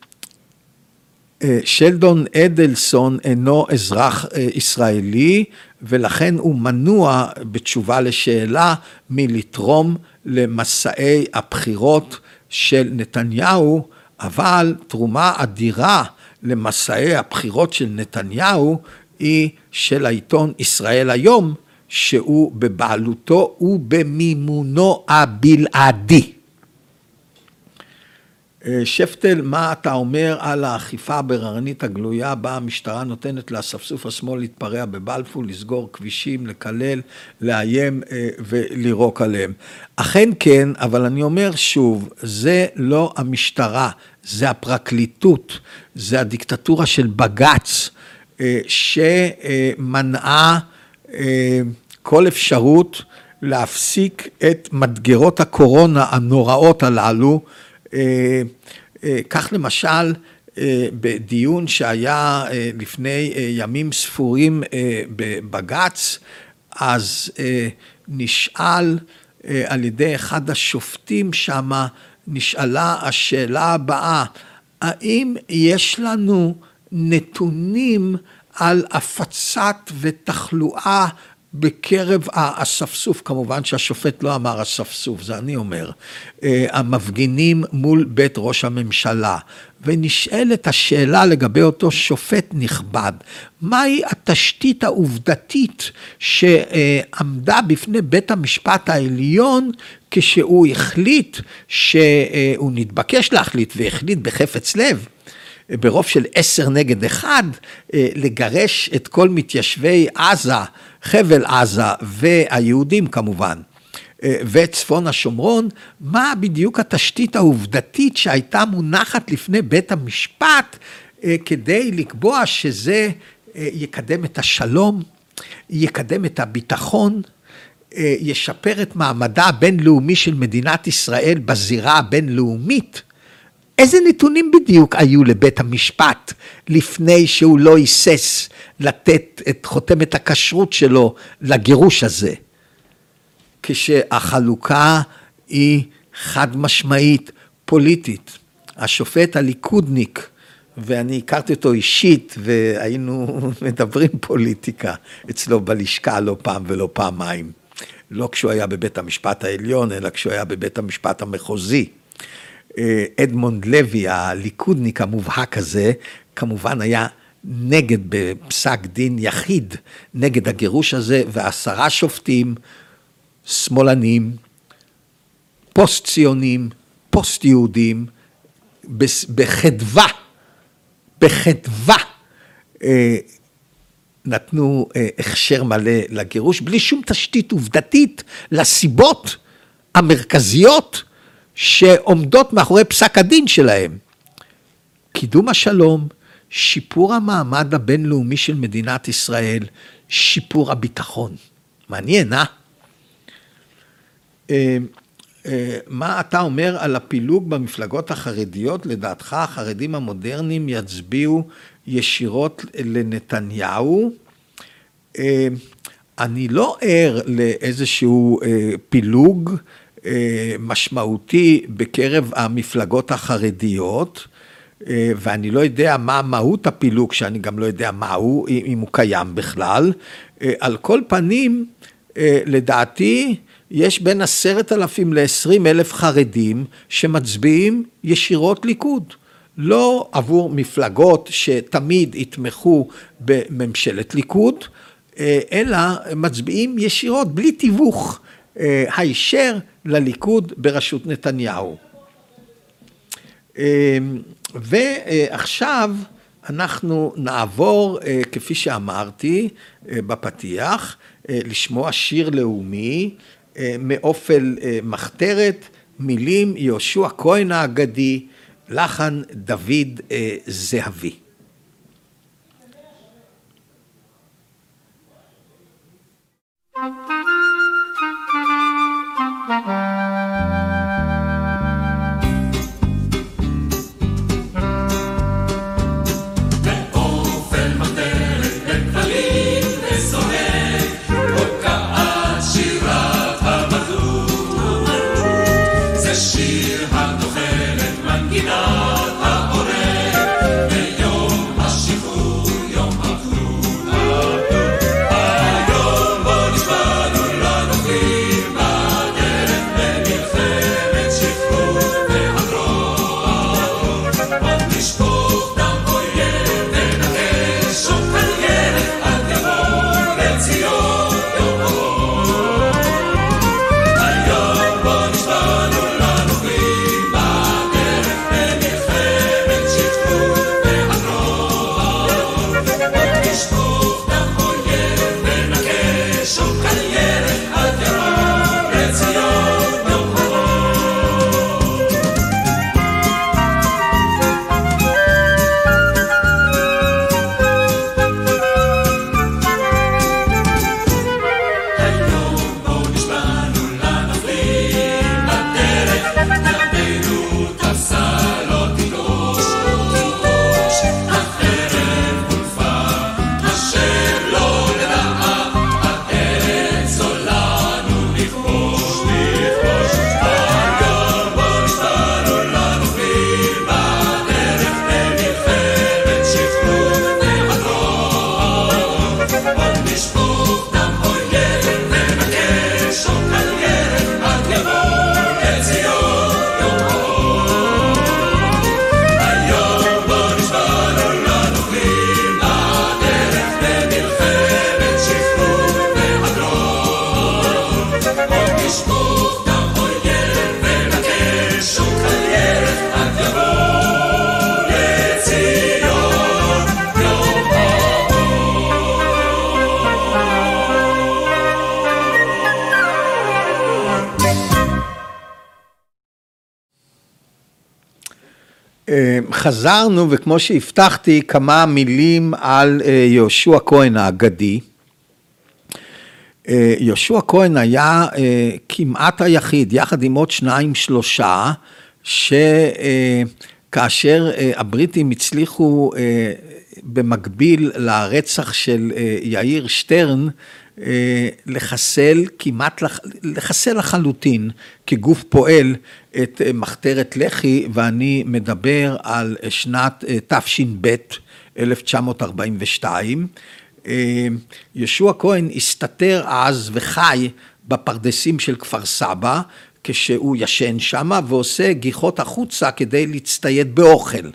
אה, שלדון אדלסון אינו אזרח אה, ישראלי ולכן הוא מנוע בתשובה לשאלה מלתרום למסעי הבחירות של נתניהו, אבל תרומה אדירה למסעי הבחירות של נתניהו היא של העיתון ישראל היום, שהוא בבעלותו ובמימונו הבלעדי. אה, שפטל, מה אתה אומר על האכיפה הבררנית הגלויה בה המשטרה נותנת לאספסוף השמאל להתפרע בבלפור, לסגור כבישים, לקלל, לאיים אה, ולירוק עליהם? אכן כן, אבל אני אומר שוב, זה לא המשטרה, זה הפרקליטות, זה הדיקטטורה של בג"ץ, אה, שמנעה כל אפשרות להפסיק את מדגרות הקורונה הנוראות הללו. אה, אה, כך למשל, אה, בדיון שהיה לפני ימים ספורים בבג"ץ, אז נשאל על ידי אחד השופטים שמה, נשאלה השאלה הבאה, האם יש לנו נתונים על הפצת ותחלואה בקרב האספסוף, כמובן שהשופט לא אמר אספסוף, זה אני אומר, אה, המפגינים מול בית ראש הממשלה, ונשאלת השאלה לגבי אותו שופט נכבד, מהי התשתית העובדתית שעמדה בפני בית המשפט העליון כשהוא החליט שהוא נתבקש להחליט והחליט בחפץ לב ברוב של עשר נגד אחד, אה, לגרש את כל מתיישבי עזה, חבל עזה והיהודים כמובן, אה, וצפון השומרון, מה בדיוק התשתית העובדתית שהייתה מונחת לפני בית המשפט אה, כדי לקבוע שזה יקדם את השלום, יקדם את הביטחון, ישפר את מעמדה הבינלאומי של מדינת ישראל בזירה הבינלאומית. איזה נתונים בדיוק היו לבית המשפט לפני שהוא לא היסס לתת את חותמת הכשרות שלו לגירוש הזה? כשהחלוקה היא חד משמעית פוליטית. השופט הליכודניק, ואני הכרתי אותו אישית והיינו <laughs> מדברים פוליטיקה אצלו בלשכה לא פעם ולא פעמיים. לא כשהוא היה בבית המשפט העליון, אלא כשהוא היה בבית המשפט המחוזי. אה, אדמונד לוי, הליכודניק המובהק הזה, כמובן היה נגד בפסק דין יחיד, נגד הגירוש הזה, ועשרה שופטים שמאלנים, פוסט ציונים, פוסט יהודים, בחדווה, בחדווה, אה, נתנו אה, הכשר מלא לגירוש, בלי שום תשתית עובדתית לסיבות המרכזיות שעומדות מאחורי פסק הדין שלהם. קידום השלום, שיפור המעמד הבינלאומי של מדינת ישראל, שיפור הביטחון. מעניין, אה? אה, אה מה אתה אומר על הפילוג במפלגות החרדיות? לדעתך החרדים המודרניים יצביעו ישירות לנתניהו? אה, אני לא ער לאיזשהו פילוג משמעותי בקרב המפלגות החרדיות, אה, ואני לא יודע מה מהות הפילוג, שאני גם לא יודע מה הוא, אם הוא קיים בכלל. אה, על כל פנים, לדעתי, יש בין עשרת אלפים לעשרים אלף חרדים שמצביעים ישירות ליכוד. לא עבור מפלגות שתמיד יתמכו בממשלת ליכוד, אלא מצביעים ישירות, בלי תיווך. הישר לליכוד בראשות נתניהו. אמ, ועכשיו אנחנו נעבור, אה, כפי שאמרתי אה, בפתיח, אה, לשמוע שיר לאומי מאופל מחתרת, מילים יהושע כהן האגדי, לחן דוד זהבי. חזרנו, וכמו שהבטחתי, כמה מילים על אה, יהושע כהן האגדי. אה, יהושע כהן היה אה, כמעט היחיד, יחד עם עוד שניים שלושה, שכתבו כאשר הבריטים הצליחו במקביל לרצח של יאיר שטרן, לחסל כמעט, לחסל לחלוטין כגוף פועל את מחתרת לח"י, ואני מדבר על שנת תש"ב, 1942. ישוע כהן הסתתר אז וחי בפרדסים של כפר סבא, כשהוא ישן שמה ועושה גיחות החוצה כדי להצטייד באוכל.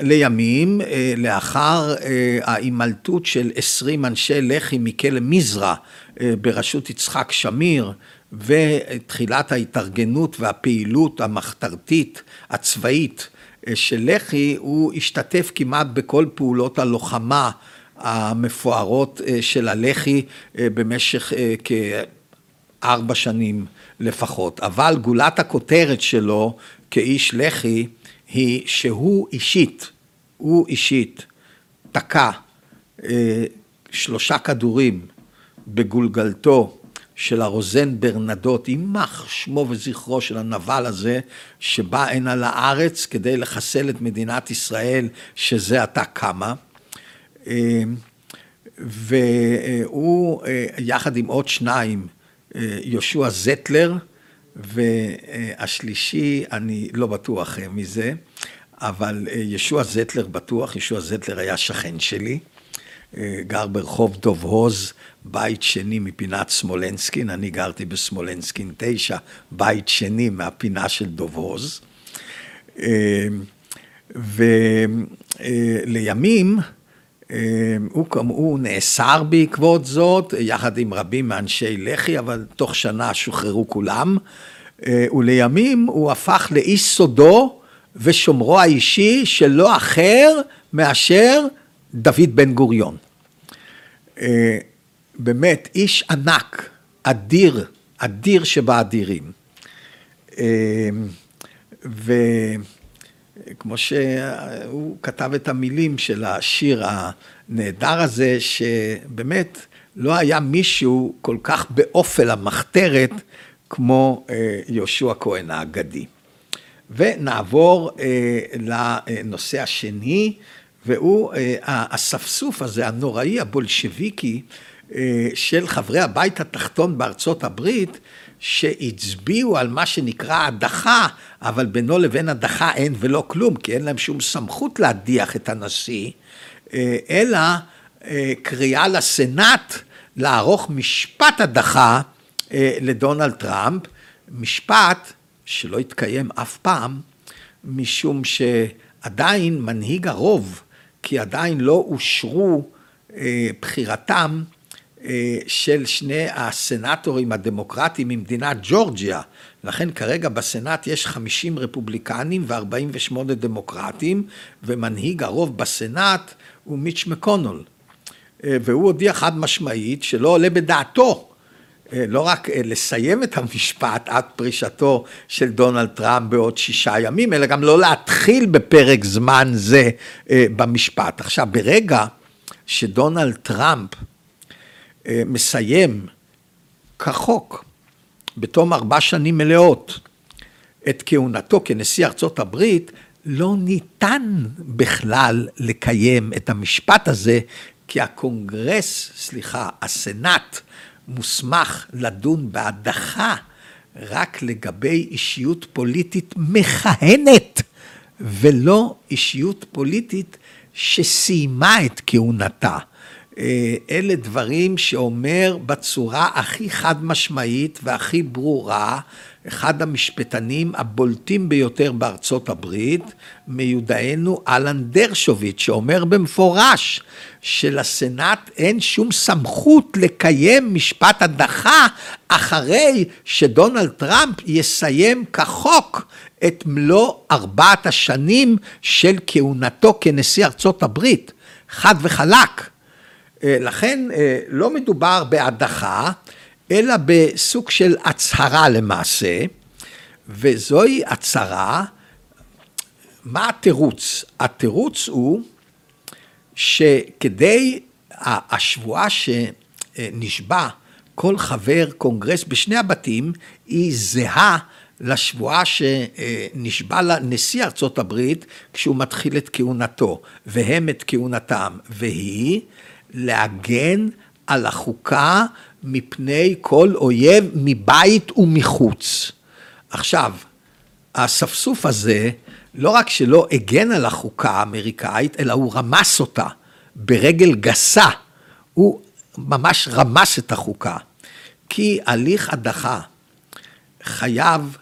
לימים, לאחר ההימלטות של עשרים אנשי לח"י מכלא מזרע בראשות יצחק שמיר ותחילת ההתארגנות והפעילות המחתרתית הצבאית של לח"י, הוא השתתף כמעט בכל פעולות הלוחמה המפוארות של הלח"י במשך כארבע שנים לפחות. אבל גולת הכותרת שלו כאיש לח"י היא שהוא אישית, הוא אישית תקע שלושה כדורים בגולגלתו של הרוזן ברנדות, יימח שמו וזכרו של הנבל הזה, שבא הנה לארץ כדי לחסל את מדינת ישראל, שזה עתה קמה. והוא, יחד עם עוד שניים, יהושע זטלר, והשלישי, אני לא בטוח מזה, אבל יהושע זטלר בטוח, יהושע זטלר היה שכן שלי, גר ברחוב דוב הוז, בית שני מפינת סמולנסקין, אני גרתי בסמולנסקין תשע, בית שני מהפינה של דוב הוז. ולימים, הוא, הוא נאסר בעקבות זאת, יחד עם רבים מאנשי לח"י, אבל תוך שנה שוחררו כולם, ולימים הוא הפך לאיש סודו ושומרו האישי של לא אחר מאשר דוד בן גוריון. באמת, איש ענק, אדיר, אדיר שבאדירים. וכמו שהוא כתב את המילים של השיר הנהדר הזה, שבאמת לא היה מישהו כל כך באופל המחתרת כמו יהושע כהן האגדי. ונעבור לנושא השני, והוא האספסוף הזה, הנוראי, הבולשביקי, של חברי הבית התחתון בארצות הברית, שהצביעו על מה שנקרא הדחה, אבל בינו לבין הדחה אין ולא כלום, כי אין להם שום סמכות להדיח את הנשיא, אלא קריאה לסנאט לערוך משפט הדחה לדונלד טראמפ, משפט שלא התקיים אף פעם, משום שעדיין מנהיג הרוב, כי עדיין לא אושרו בחירתם של שני הסנטורים הדמוקרטיים ממדינת ג'ורג'יה, לכן כרגע בסנאט יש 50 רפובליקנים ו-48 דמוקרטים, ומנהיג הרוב בסנאט הוא מיץ' מקונול. והוא הודיע חד משמעית שלא עולה בדעתו לא רק לסיים את המשפט עד פרישתו של דונלד טראמפ בעוד שישה ימים, אלא גם לא להתחיל בפרק זמן זה במשפט. עכשיו, ברגע שדונלד טראמפ מסיים כחוק, בתום ארבע שנים מלאות, את כהונתו כנשיא ארצות הברית, לא ניתן בכלל לקיים את המשפט הזה, כי הקונגרס, סליחה, הסנאט, מוסמך לדון בהדחה רק לגבי אישיות פוליטית מכהנת, ולא אישיות פוליטית שסיימה את כהונתה. אלה דברים שאומר בצורה הכי חד משמעית והכי ברורה, אחד המשפטנים הבולטים ביותר בארצות הברית, מיודענו אלן דרשוביץ', שאומר במפורש שלסנאט אין שום סמכות לקיים משפט הדחה אחרי שדונלד טראמפ יסיים כחוק את מלוא ארבעת השנים של כהונתו כנשיא ארצות הברית, חד וחלק. לכן לא מדובר בהדחה, אלא בסוג של הצהרה למעשה, וזוהי הצהרה, מה התירוץ? התירוץ הוא שכדי השבועה שנשבע כל חבר קונגרס בשני הבתים, היא זהה לשבועה שנשבע לה נשיא ארצות הברית כשהוא מתחיל את כהונתו, והם את כהונתם, והיא להגן על החוקה מפני כל אויב מבית ומחוץ. עכשיו, האספסוף הזה, לא רק שלא הגן על החוקה האמריקאית, אלא הוא רמס אותה ברגל גסה. הוא ממש רמס את החוקה. כי הליך הדחה חייב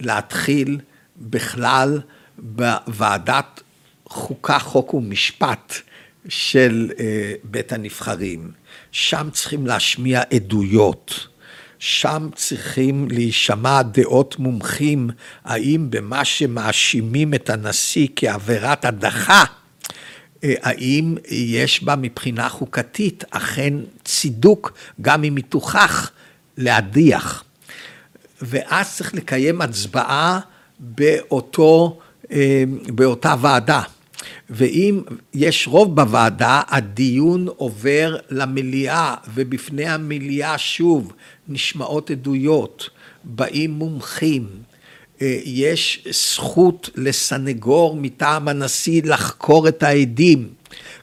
להתחיל בכלל בוועדת חוקה, חוק ומשפט של אה, בית הנבחרים. שם צריכים להשמיע עדויות. שם צריכים להישמע דעות מומחים, האם במה שמאשימים את הנשיא כעבירת הדחה, אה, האם יש בה מבחינה חוקתית אכן צידוק, גם אם היא תוכח, להדיח. ואז צריך לקיים הצבעה באותו, אה, באותה ועדה. ואם יש רוב בוועדה, הדיון עובר למליאה, ובפני המליאה שוב נשמעות עדויות, באים מומחים, אה, יש זכות לסנגור מטעם הנשיא לחקור את העדים.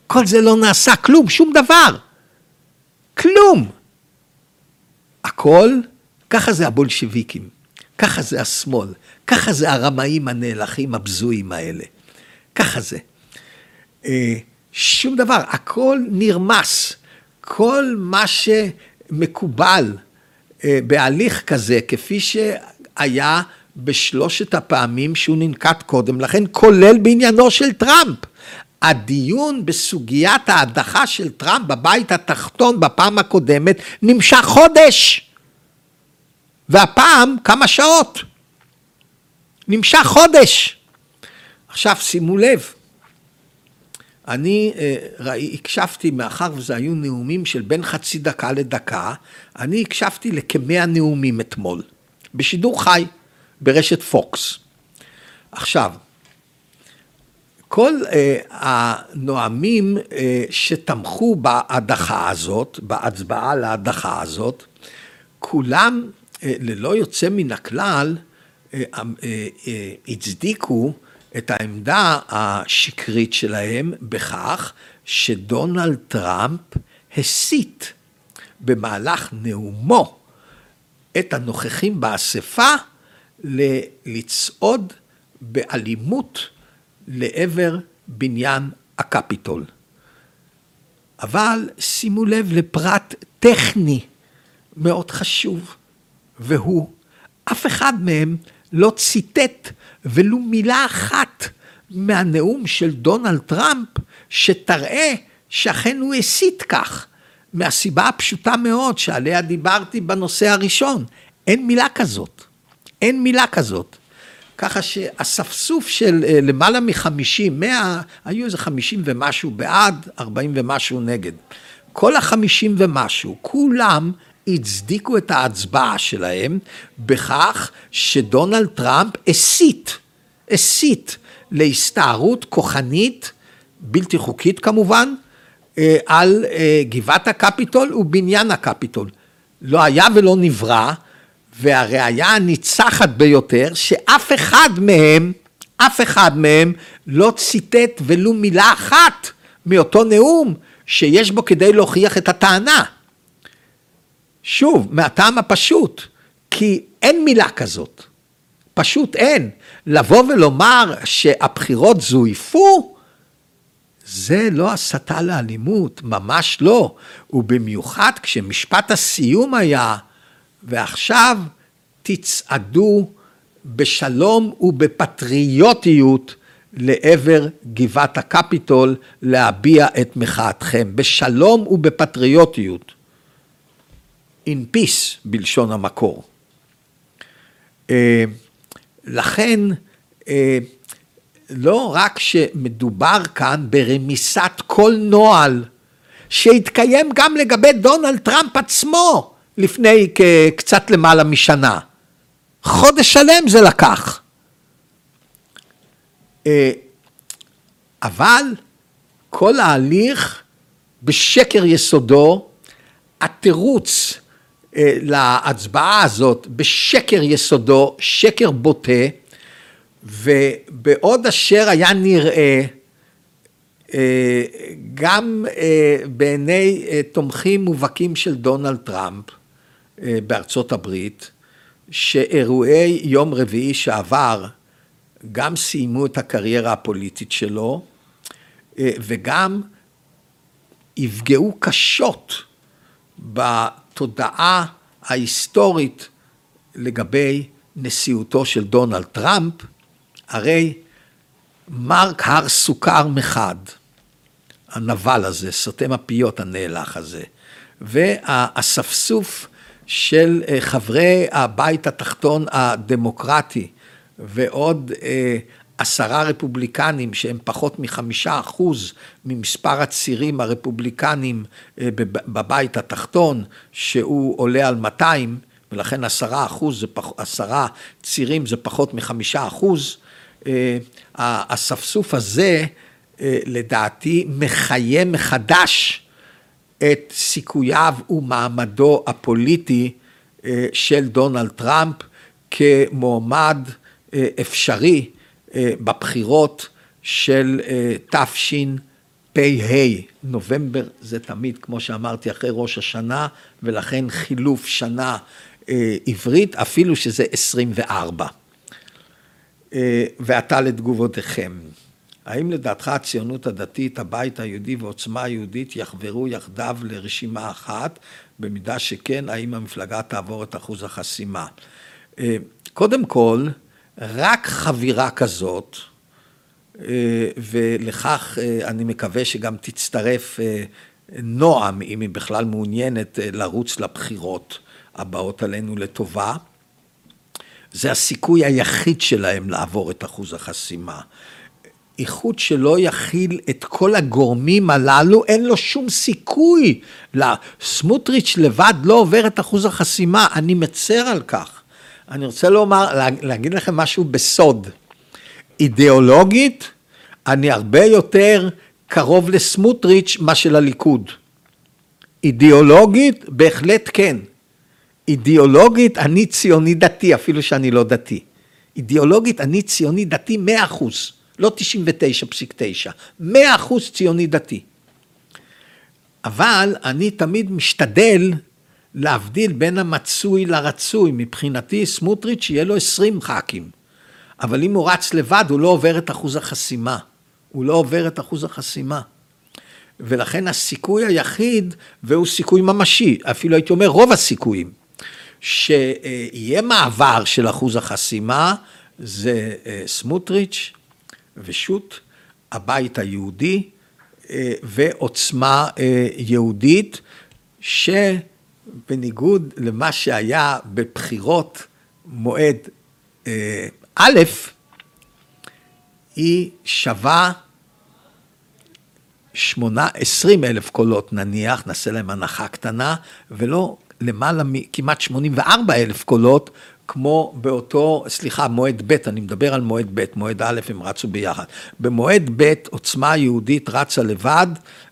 כל זה לא נעשה, כלום, שום דבר. כלום. הכל, ככה זה הבולשביקים, ככה זה השמאל, ככה זה הרמאים הנאלחים הבזויים האלה. ככה זה. אה, שום דבר, הכל נרמס. כל מה שמקובל אה, בהליך כזה, כפי שהיה בשלושת הפעמים שהוא ננקט קודם לכן, כולל בעניינו של טראמפ. הדיון בסוגיית ההדחה של טראמפ בבית התחתון בפעם הקודמת נמשך חודש. והפעם כמה שעות. נמשך חודש. עכשיו שימו לב, אני אה, ראי, הקשבתי, מאחר וזה היו נאומים של בין חצי דקה לדקה, אני הקשבתי לכמאה נאומים אתמול, בשידור חי, ברשת פוקס. עכשיו, כל אה, הנואמים אה, שתמכו בהדחה הזאת, בהצבעה להדחה הזאת, כולם, אה, ללא יוצא מן הכלל, אה, אה, אה, הצדיקו את העמדה השקרית שלהם בכך שדונלד טראמפ הסית במהלך נאומו את הנוכחים באספה לצעוד באלימות לעבר בניין הקפיטול. אבל שימו לב לפרט טכני מאוד חשוב, והוא, אף אחד מהם לא ציטט ולו מילה אחת מהנאום של דונלד טראמפ, שתראה שאכן הוא הסית כך, מהסיבה הפשוטה מאוד שעליה דיברתי בנושא הראשון. אין מילה כזאת. אין מילה כזאת. ככה שהספסוף של אה, למעלה מחמישים, מאה, היו איזה חמישים ומשהו בעד, ארבעים ומשהו נגד. כל החמישים ומשהו, כולם הצדיקו את ההצבעה שלהם בכך שדונלד טראמפ הסית, הסית להסתערות כוחנית, בלתי חוקית כמובן, אה, על אה, גבעת הקפיטול ובניין הקפיטול. לא היה ולא נברא, והראיה הניצחת ביותר, שאף אחד מהם, אף אחד מהם לא ציטט ולו מילה אחת מאותו נאום שיש בו כדי להוכיח את הטענה. שוב, מהטעם הפשוט, כי אין מילה כזאת. פשוט אין. לבוא ולומר שהבחירות זויפו, זה לא הסתה לאלימות, ממש לא. ובמיוחד כשמשפט הסיום היה, ועכשיו תצעדו בשלום ובפטריוטיות לעבר גבעת הקפיטול להביע את מחאתכם, בשלום ובפטריוטיות. In peace בלשון המקור. אה, לכן, אה, לא רק שמדובר כאן ברמיסת כל נוהל שהתקיים גם לגבי דונלד טראמפ עצמו לפני קצת למעלה משנה. חודש שלם זה לקח. אה, אבל כל ההליך בשקר יסודו, התירוץ להצבעה הזאת בשקר יסודו, שקר בוטה, ובעוד אשר היה נראה אה, גם אה, בעיני תומכים מובהקים של דונלד טראמפ בארצות הברית, שאירועי יום רביעי שעבר גם סיימו את הקריירה הפוליטית שלו וגם יפגעו קשות בתודעה ההיסטורית לגבי נשיאותו של דונלד טראמפ, הרי מרק הר סוכר מחד, הנבל הזה, סותם הפיות הנאלח הזה, והאספסוף של אה, חברי הבית התחתון הדמוקרטי ועוד אה, עשרה רפובליקנים שהם פחות מחמישה אחוז ממספר הצירים הרפובליקנים אה, בבית התחתון, שהוא עולה על 200, ולכן עשרה אחוז, פח, עשרה צירים זה פחות מחמישה אחוז, אה, האספסוף הזה אה, לדעתי מחיה מחדש את סיכוייו ומעמדו הפוליטי של דונלד טראמפ כמועמד אפשרי אה, בבחירות של אה, תשפ"ה, נובמבר זה תמיד, כמו שאמרתי, אחרי ראש השנה, ולכן חילוף שנה אה, עברית, אפילו שזה 24. ועתה לתגובותיכם. האם לדעתך הציונות הדתית, הבית היהודי ועוצמה היהודית יחברו יחדיו לרשימה אחת? במידה שכן, האם המפלגה תעבור את אחוז החסימה? קודם כל, רק חבירה כזאת, אה, ולכך אה, אני מקווה שגם תצטרף אה, נועם, אם היא בכלל מעוניינת לרוץ לבחירות הבאות עלינו לטובה, זה הסיכוי היחיד שלהם לעבור את אחוז החסימה. איחוד שלא יכיל את כל הגורמים הללו, אין לו שום סיכוי. סמוטריץ' לבד לא עובר את אחוז החסימה, אני מצר על כך. אני רוצה לומר, להגיד לכם משהו בסוד. אידיאולוגית, אני הרבה יותר קרוב לסמוטריץ' מאשר לליכוד. אידיאולוגית, בהחלט כן. אידיאולוגית, אני ציוני דתי, אפילו שאני לא דתי. אידיאולוגית, אני ציוני דתי מאה אחוז, לא 99.9, מאה אחוז ציוני דתי. אבל אני תמיד משתדל להבדיל בין המצוי לרצוי. מבחינתי סמוטריץ' יהיה לו 20 ח"כים, אבל אם הוא רץ לבד הוא לא עובר את אחוז החסימה. הוא לא עובר את אחוז החסימה. ולכן הסיכוי היחיד, והוא סיכוי ממשי, אפילו הייתי אומר רוב הסיכויים, שיהיה מעבר של אחוז החסימה, זה אה, סמוטריץ' ושות', הבית היהודי אה, ועוצמה אה, יהודית, ש... בניגוד למה שהיה בבחירות מועד אה, א', היא שווה שמונה, עשרים אלף קולות נניח, נעשה להם הנחה קטנה, ולא למעלה מכמעט שמונים וארבע אלף קולות, כמו באותו, סליחה, מועד ב', אני מדבר על מועד ב', מועד א', הם רצו ביחד. במועד ב', עוצמה יהודית רצה לבד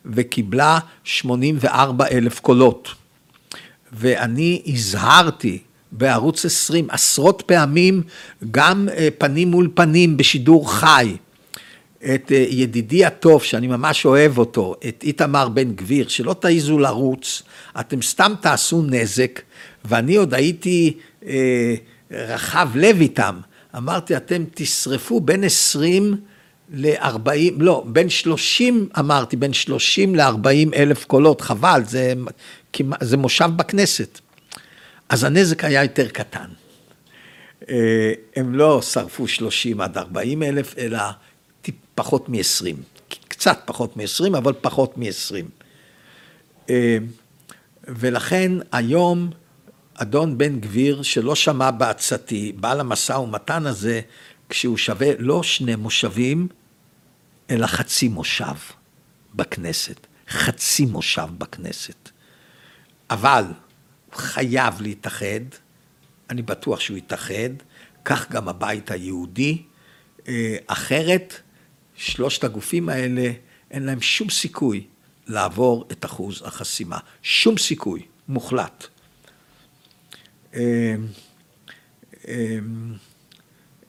וקיבלה שמונים וארבע אלף קולות. ואני הזהרתי בערוץ 20 עשרות פעמים, גם אה, פנים מול פנים בשידור חי, את אה, ידידי הטוב, שאני ממש אוהב אותו, את איתמר בן גביר, שלא תעיזו לרוץ, אתם סתם תעשו נזק, ואני עוד הייתי אה, רחב לב איתם. אמרתי, אתם תשרפו בין 20 ל-40, לא, בין 30, אמרתי, בין 30 ל-40 אלף קולות, חבל, זה זה מושב בכנסת. אז הנזק היה יותר קטן. אה, הם לא שרפו 30 עד 40 אלף, אלא פחות מ-20. קצת פחות מ-20, אבל פחות מ-20. אה, ולכן היום אדון בן גביר, שלא שמע בעצתי, בא למשא ומתן הזה, כשהוא שווה לא שני מושבים, אלא חצי מושב בכנסת. חצי מושב בכנסת. אבל הוא חייב להתאחד, אני בטוח שהוא יתאחד, כך גם הבית היהודי, אה, אחרת שלושת הגופים האלה אין להם שום סיכוי לעבור את אחוז החסימה, שום סיכוי, מוחלט.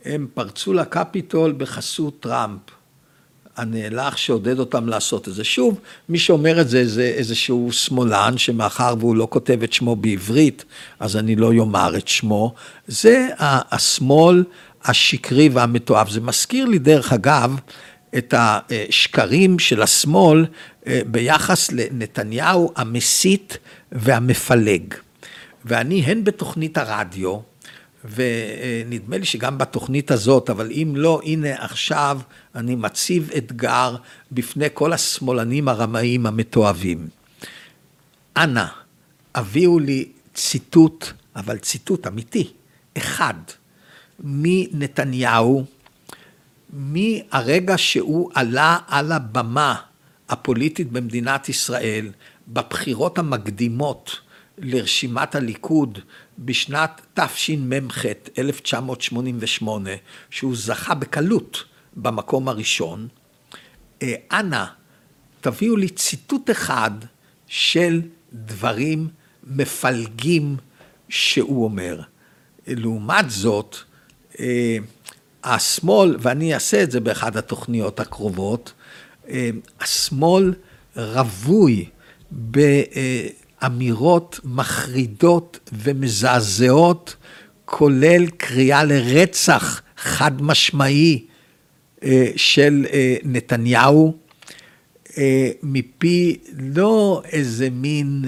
הם פרצו לקפיטול בחסות טראמפ. הנאלח שעודד אותם לעשות את זה. שוב, מי שאומר את זה זה איזשהו שמאלן, שמאחר והוא לא כותב את שמו בעברית, אז אני לא יאמר את שמו. זה השמאל השקרי והמתועב. זה מזכיר לי, דרך אגב, את השקרים של השמאל אה, ביחס לנתניהו המסית והמפלג. ואני הן בתוכנית הרדיו, ונדמה לי שגם בתוכנית הזאת, אבל אם לא, הנה עכשיו אני מציב אתגר בפני כל השמאלנים הרמאים המתועבים. אנא, הביאו לי ציטוט, אבל ציטוט אמיתי, אחד, מנתניהו, מהרגע שהוא עלה על הבמה הפוליטית במדינת ישראל, בבחירות המקדימות לרשימת הליכוד בשנת תשמ"ח, 1988, שהוא זכה בקלות במקום הראשון, אה, אנא, תביאו לי ציטוט אחד של דברים מפלגים שהוא אומר. לעומת זאת, אה, השמאל, ואני אעשה את זה באחד התוכניות הקרובות, אה, השמאל רווי באמירות מחרידות ומזעזעות, כולל קריאה לרצח חד משמעי אה, של אה, נתניהו, מפי לא איזה מין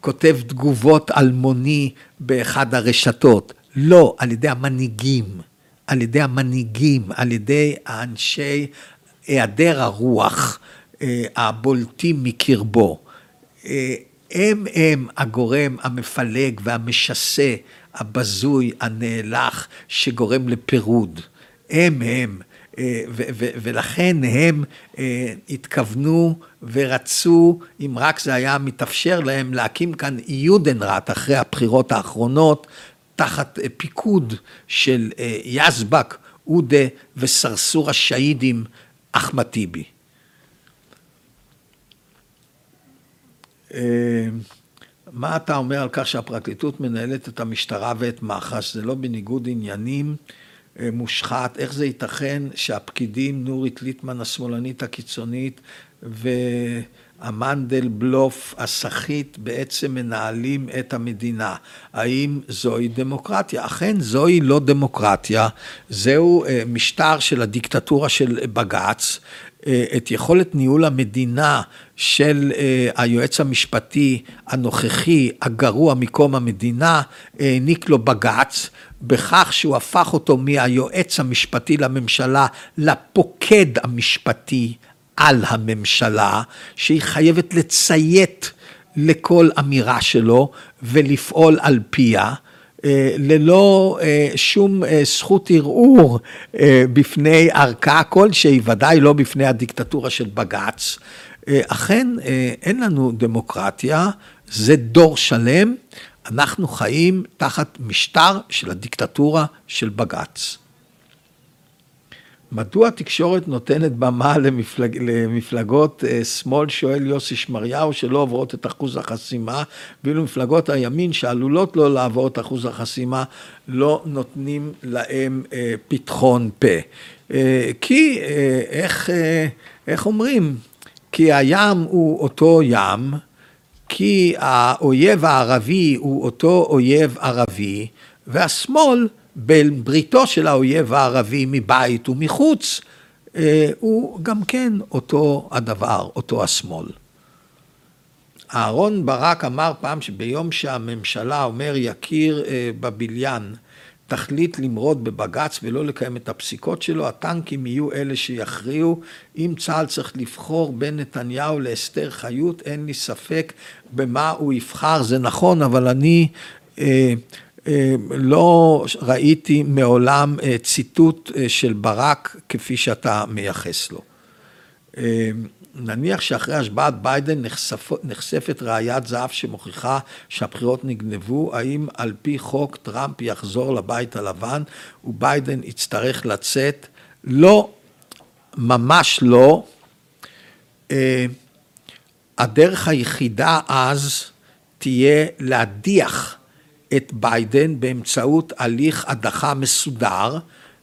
כותב תגובות אלמוני באחד הרשתות, לא, על ידי המנהיגים. על ידי המנהיגים, על ידי האנשי היעדר הרוח אה, הבולטים מקרבו. אה, הם הם הגורם המפלג והמשסה, הבזוי, הנאלח, שגורם לפירוד. הם הם. אה, ולכן הם התכוונו ורצו, אם רק זה היה מתאפשר להם, להקים כאן יודנראט אחרי הבחירות האחרונות, תחת אה, פיקוד של אה, יזבק, עודה וסרסור השהידים אחמד טיבי. מה אתה אומר על כך שהפרקליטות מנהלת את המשטרה ואת מח"ש? זה לא בניגוד עניינים מושחת? איך זה ייתכן שהפקידים, נורית ליטמן השמאלנית הקיצונית ו... המנדלבלוף, הסחיט, בעצם מנהלים את המדינה. האם זוהי דמוקרטיה? אכן זוהי לא דמוקרטיה, זהו אה, משטר של הדיקטטורה של בג"ץ. אה, את יכולת ניהול המדינה של אה, היועץ המשפטי הנוכחי, הגרוע מקום המדינה, העניק לו בג"ץ, בכך שהוא הפך אותו מהיועץ המשפטי לממשלה לפוקד המשפטי על הממשלה, שהיא חייבת לציית לכל אמירה שלו ולפעול על פיה. אה, ללא אה, שום אה, זכות ערעור בפני ערכאה כלשהי, ודאי לא בפני הדיקטטורה של בג"ץ. אכן, אין לנו דמוקרטיה, זה דור שלם, אנחנו חיים תחת משטר של הדיקטטורה של בג"ץ. מדוע התקשורת נותנת במה למפלג, למפלגות אה, שמאל, שואל יוסי שמריהו, שלא עוברות את אחוז החסימה, ואילו מפלגות הימין שעלולות לא לעבור את אחוז החסימה, לא נותנים להם אה, פתחון פה. אה, כי, איך, איך אומרים? כי הים הוא אותו ים, כי האויב הערבי הוא אותו אויב ערבי, והשמאל בין בריתו של האויב הערבי מבית ומחוץ, אה, הוא גם כן אותו הדבר, אותו השמאל. אהרון ברק אמר פעם שביום שהממשלה אומר יכיר אה, בבניין, תחליט למרוד בבג"ץ ולא לקיים את הפסיקות שלו, הטנקים יהיו אלה שיכריעו. אם צה"ל צריך לבחור בין נתניהו לאסתר חיות, אין לי ספק במה הוא יבחר, זה נכון, אבל אני אה, לא ראיתי מעולם אה, ציטוט אה, של ברק כפי שאתה מייחס לו. נניח שאחרי השבעת ביידן נחשפ, נחשפת ראיית זהב שמוכיחה שהבחירות נגנבו, האם על פי חוק טראמפ יחזור לבית הלבן וביידן יצטרך לצאת? לא, ממש לא. הדרך היחידה אז תהיה להדיח את ביידן באמצעות הליך הדחה מסודר,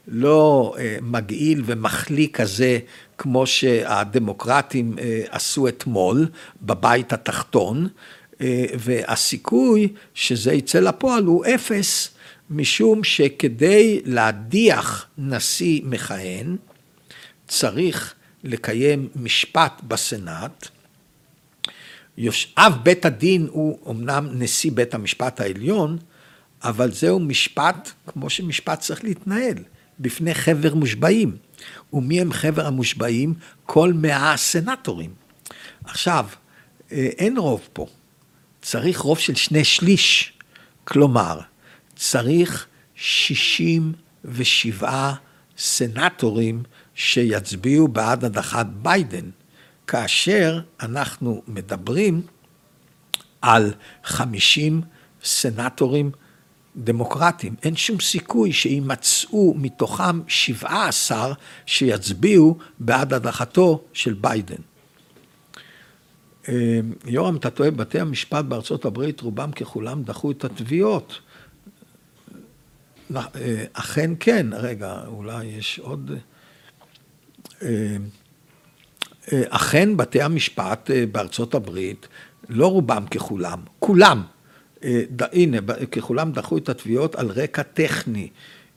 לא אה, מגעיל ומחליא כזה כמו שהדמוקרטים אה, עשו אתמול בבית התחתון, אה, והסיכוי שזה יצא לפועל הוא אפס, משום שכדי להדיח נשיא מכהן, צריך לקיים משפט בסנאט. אב בית הדין הוא אמנם נשיא בית המשפט העליון, אבל זהו משפט כמו שמשפט צריך להתנהל, בפני חבר מושבעים. ומי הם חבר המושבעים? כל מאה הסנטורים. עכשיו, אה, אין רוב פה, צריך רוב של שני שליש, כלומר, צריך 67 סנטורים שיצביעו בעד הדחת ביידן, כאשר אנחנו מדברים על 50 סנטורים דמוקרטים. אין שום סיכוי שימצאו מתוכם 17 שיצביעו בעד הדחתו של ביידן. אה, יורם, אתה טועה, בתי המשפט בארצות הברית, רובם ככולם דחו את התביעות. אה, אכן כן, רגע, אולי יש עוד... אה, אכן בתי המשפט בארצות הברית, לא רובם ככולם, כולם, הנה, ככולם דחו את התביעות על רקע טכני,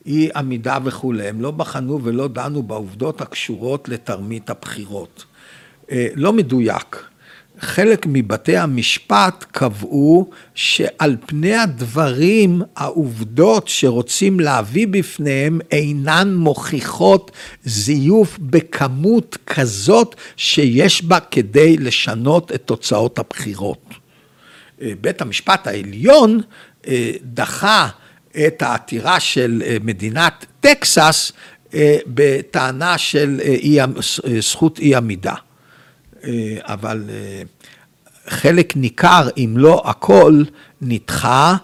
אי עמידה וכולי, הם לא בחנו ולא דנו בעובדות הקשורות לתרמית הבחירות. לא מדויק. חלק מבתי המשפט קבעו שעל פני הדברים, העובדות שרוצים להביא בפניהם אינן מוכיחות זיוף בכמות כזאת שיש בה כדי לשנות את תוצאות הבחירות. אה, בית המשפט העליון אה, דחה את העתירה של אה, מדינת טקסס בטענה של זכות אי עמידה. אבל חלק ניכר, אם לא הכל, נדחה,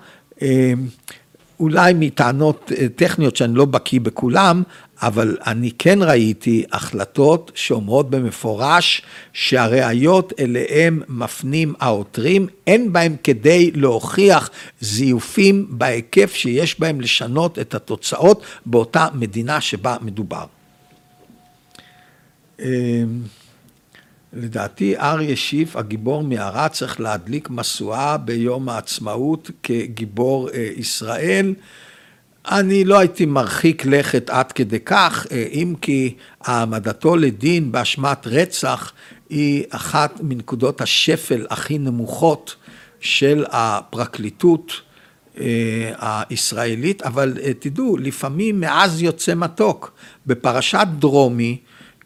אולי מטענות טכניות שאני לא בקיא בכולם, אבל אני כן ראיתי החלטות שאומרות במפורש שהראיות אליהם מפנים העותרים, אין בהם כדי להוכיח זיופים בהיקף שיש בהם לשנות את התוצאות באותה מדינה שבה מדובר. לדעתי אריה שיף, הגיבור מערה, צריך להדליק משואה ביום העצמאות כגיבור ישראל. אני לא הייתי מרחיק לכת עד כדי כך, אם כי העמדתו לדין באשמת רצח היא אחת מנקודות השפל הכי נמוכות של הפרקליטות הישראלית, אבל תדעו, לפעמים מעז יוצא מתוק. בפרשת דרומי,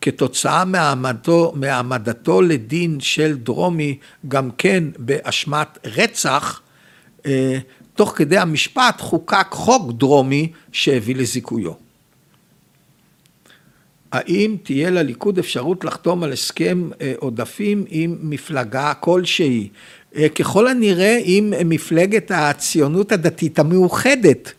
כתוצאה מהעמדתו, מהעמדתו לדין של דרומי, גם כן באשמת רצח, תוך כדי המשפט חוקק חוק דרומי שהביא לזיכויו. האם תהיה לליכוד אפשרות לחתום על הסכם עודפים עם מפלגה כלשהי? ככל הנראה עם מפלגת הציונות הדתית המאוחדת.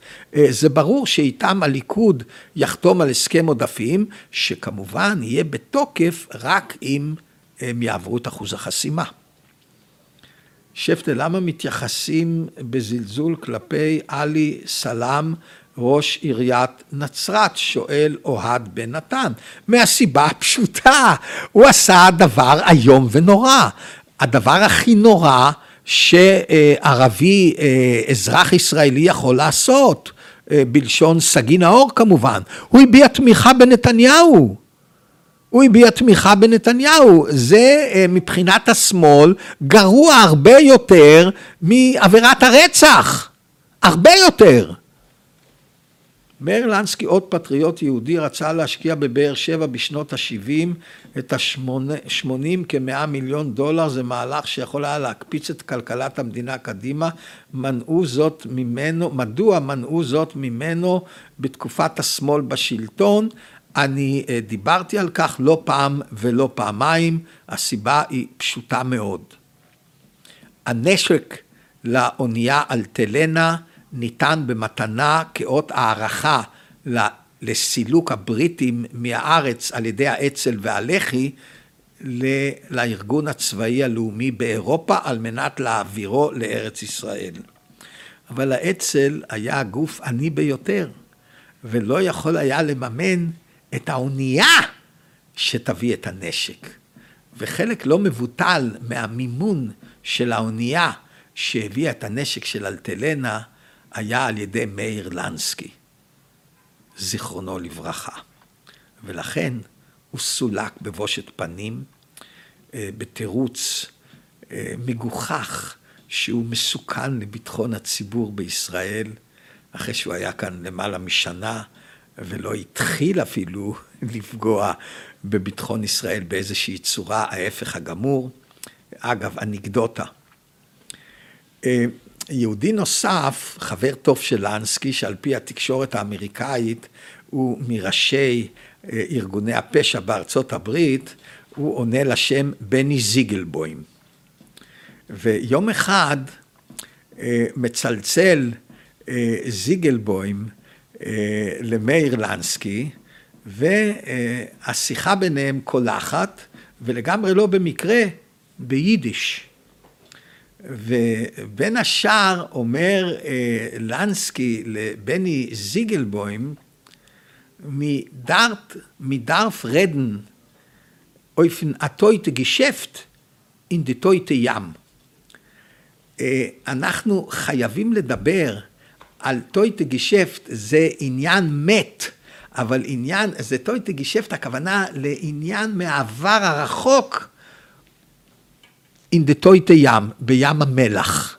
זה ברור שאיתם הליכוד יחתום על הסכם עודפים, שכמובן יהיה בתוקף רק אם הם יעברו את אחוז החסימה. שפטה, למה מתייחסים בזלזול כלפי עלי סלאם, ראש עיריית נצרת? שואל אוהד בן נתן. מהסיבה הפשוטה, הוא עשה דבר איום ונורא. הדבר הכי נורא שערבי, אזרח ישראלי יכול לעשות, בלשון סגי נאור כמובן, הוא הביע תמיכה בנתניהו. הוא הביע תמיכה בנתניהו, זה מבחינת השמאל גרוע הרבה יותר מעבירת הרצח, הרבה יותר. מאיר לנסקי, עוד פטריוט יהודי, רצה להשקיע בבאר שבע בשנות ה-70 את ה-80 כמאה מיליון דולר, זה מהלך שיכול היה להקפיץ את כלכלת המדינה קדימה, מנעו זאת ממנו, מדוע מנעו זאת ממנו בתקופת השמאל בשלטון? אני דיברתי על כך לא פעם ולא פעמיים, הסיבה היא פשוטה מאוד. הנשק לאונייה אלטלנה ניתן במתנה כאות הערכה לסילוק הבריטים מהארץ על ידי האצ"ל והלח"י לארגון הצבאי הלאומי באירופה על מנת להעבירו לארץ ישראל. אבל האצ"ל היה הגוף עני ביותר, ולא יכול היה לממן את האונייה שתביא את הנשק. וחלק לא מבוטל מהמימון של האונייה שהביאה את הנשק של אלטלנה היה על ידי מאיר לנסקי, זיכרונו לברכה. ולכן הוא סולק בבושת פנים, אה, בתירוץ אה, מגוחך שהוא מסוכן לביטחון הציבור בישראל, אחרי שהוא היה כאן למעלה משנה ולא התחיל אפילו <laughs> לפגוע בביטחון ישראל באיזושהי צורה, ההפך הגמור. אגב, אנקדוטה. אה, יהודי נוסף, חבר טוב של לנסקי, שעל פי התקשורת האמריקאית הוא מראשי אה, ארגוני הפשע בארצות הברית, הוא עונה לשם בני זיגלבוים. ויום אחד אה, מצלצל זיגלבוים למאיר לנסקי, והשיחה ביניהם קולחת, ולגמרי לא במקרה, ביידיש. ובין השאר אומר אה, לנסקי לבני זיגלבוים, מ'דארף, מ'דארף רעדן, אויפן טויטע געשעפט, אין דער טויטער ים. אה, אנחנו חייבים לדבר על טויטע געשעפט, זה עניין מת. אבל עניין, זה טויטע געשעפט, הכוונה לעניין מהעבר הרחוק, אין דער טויטער ים, בים המלח.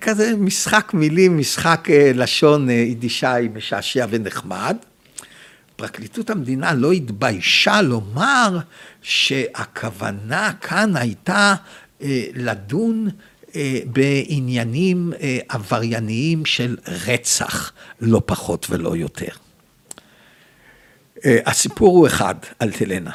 כזה משחק מילים, משחק אה, לשון אה, יידישאי משעשע ונחמד. פרקליטות המדינה לא התביישה לומר שהכוונה כאן הייתה אה, לדון בעניינים עברייניים של רצח, לא פחות ולא יותר. אה, הסיפור הוא אחד, אלטלנה.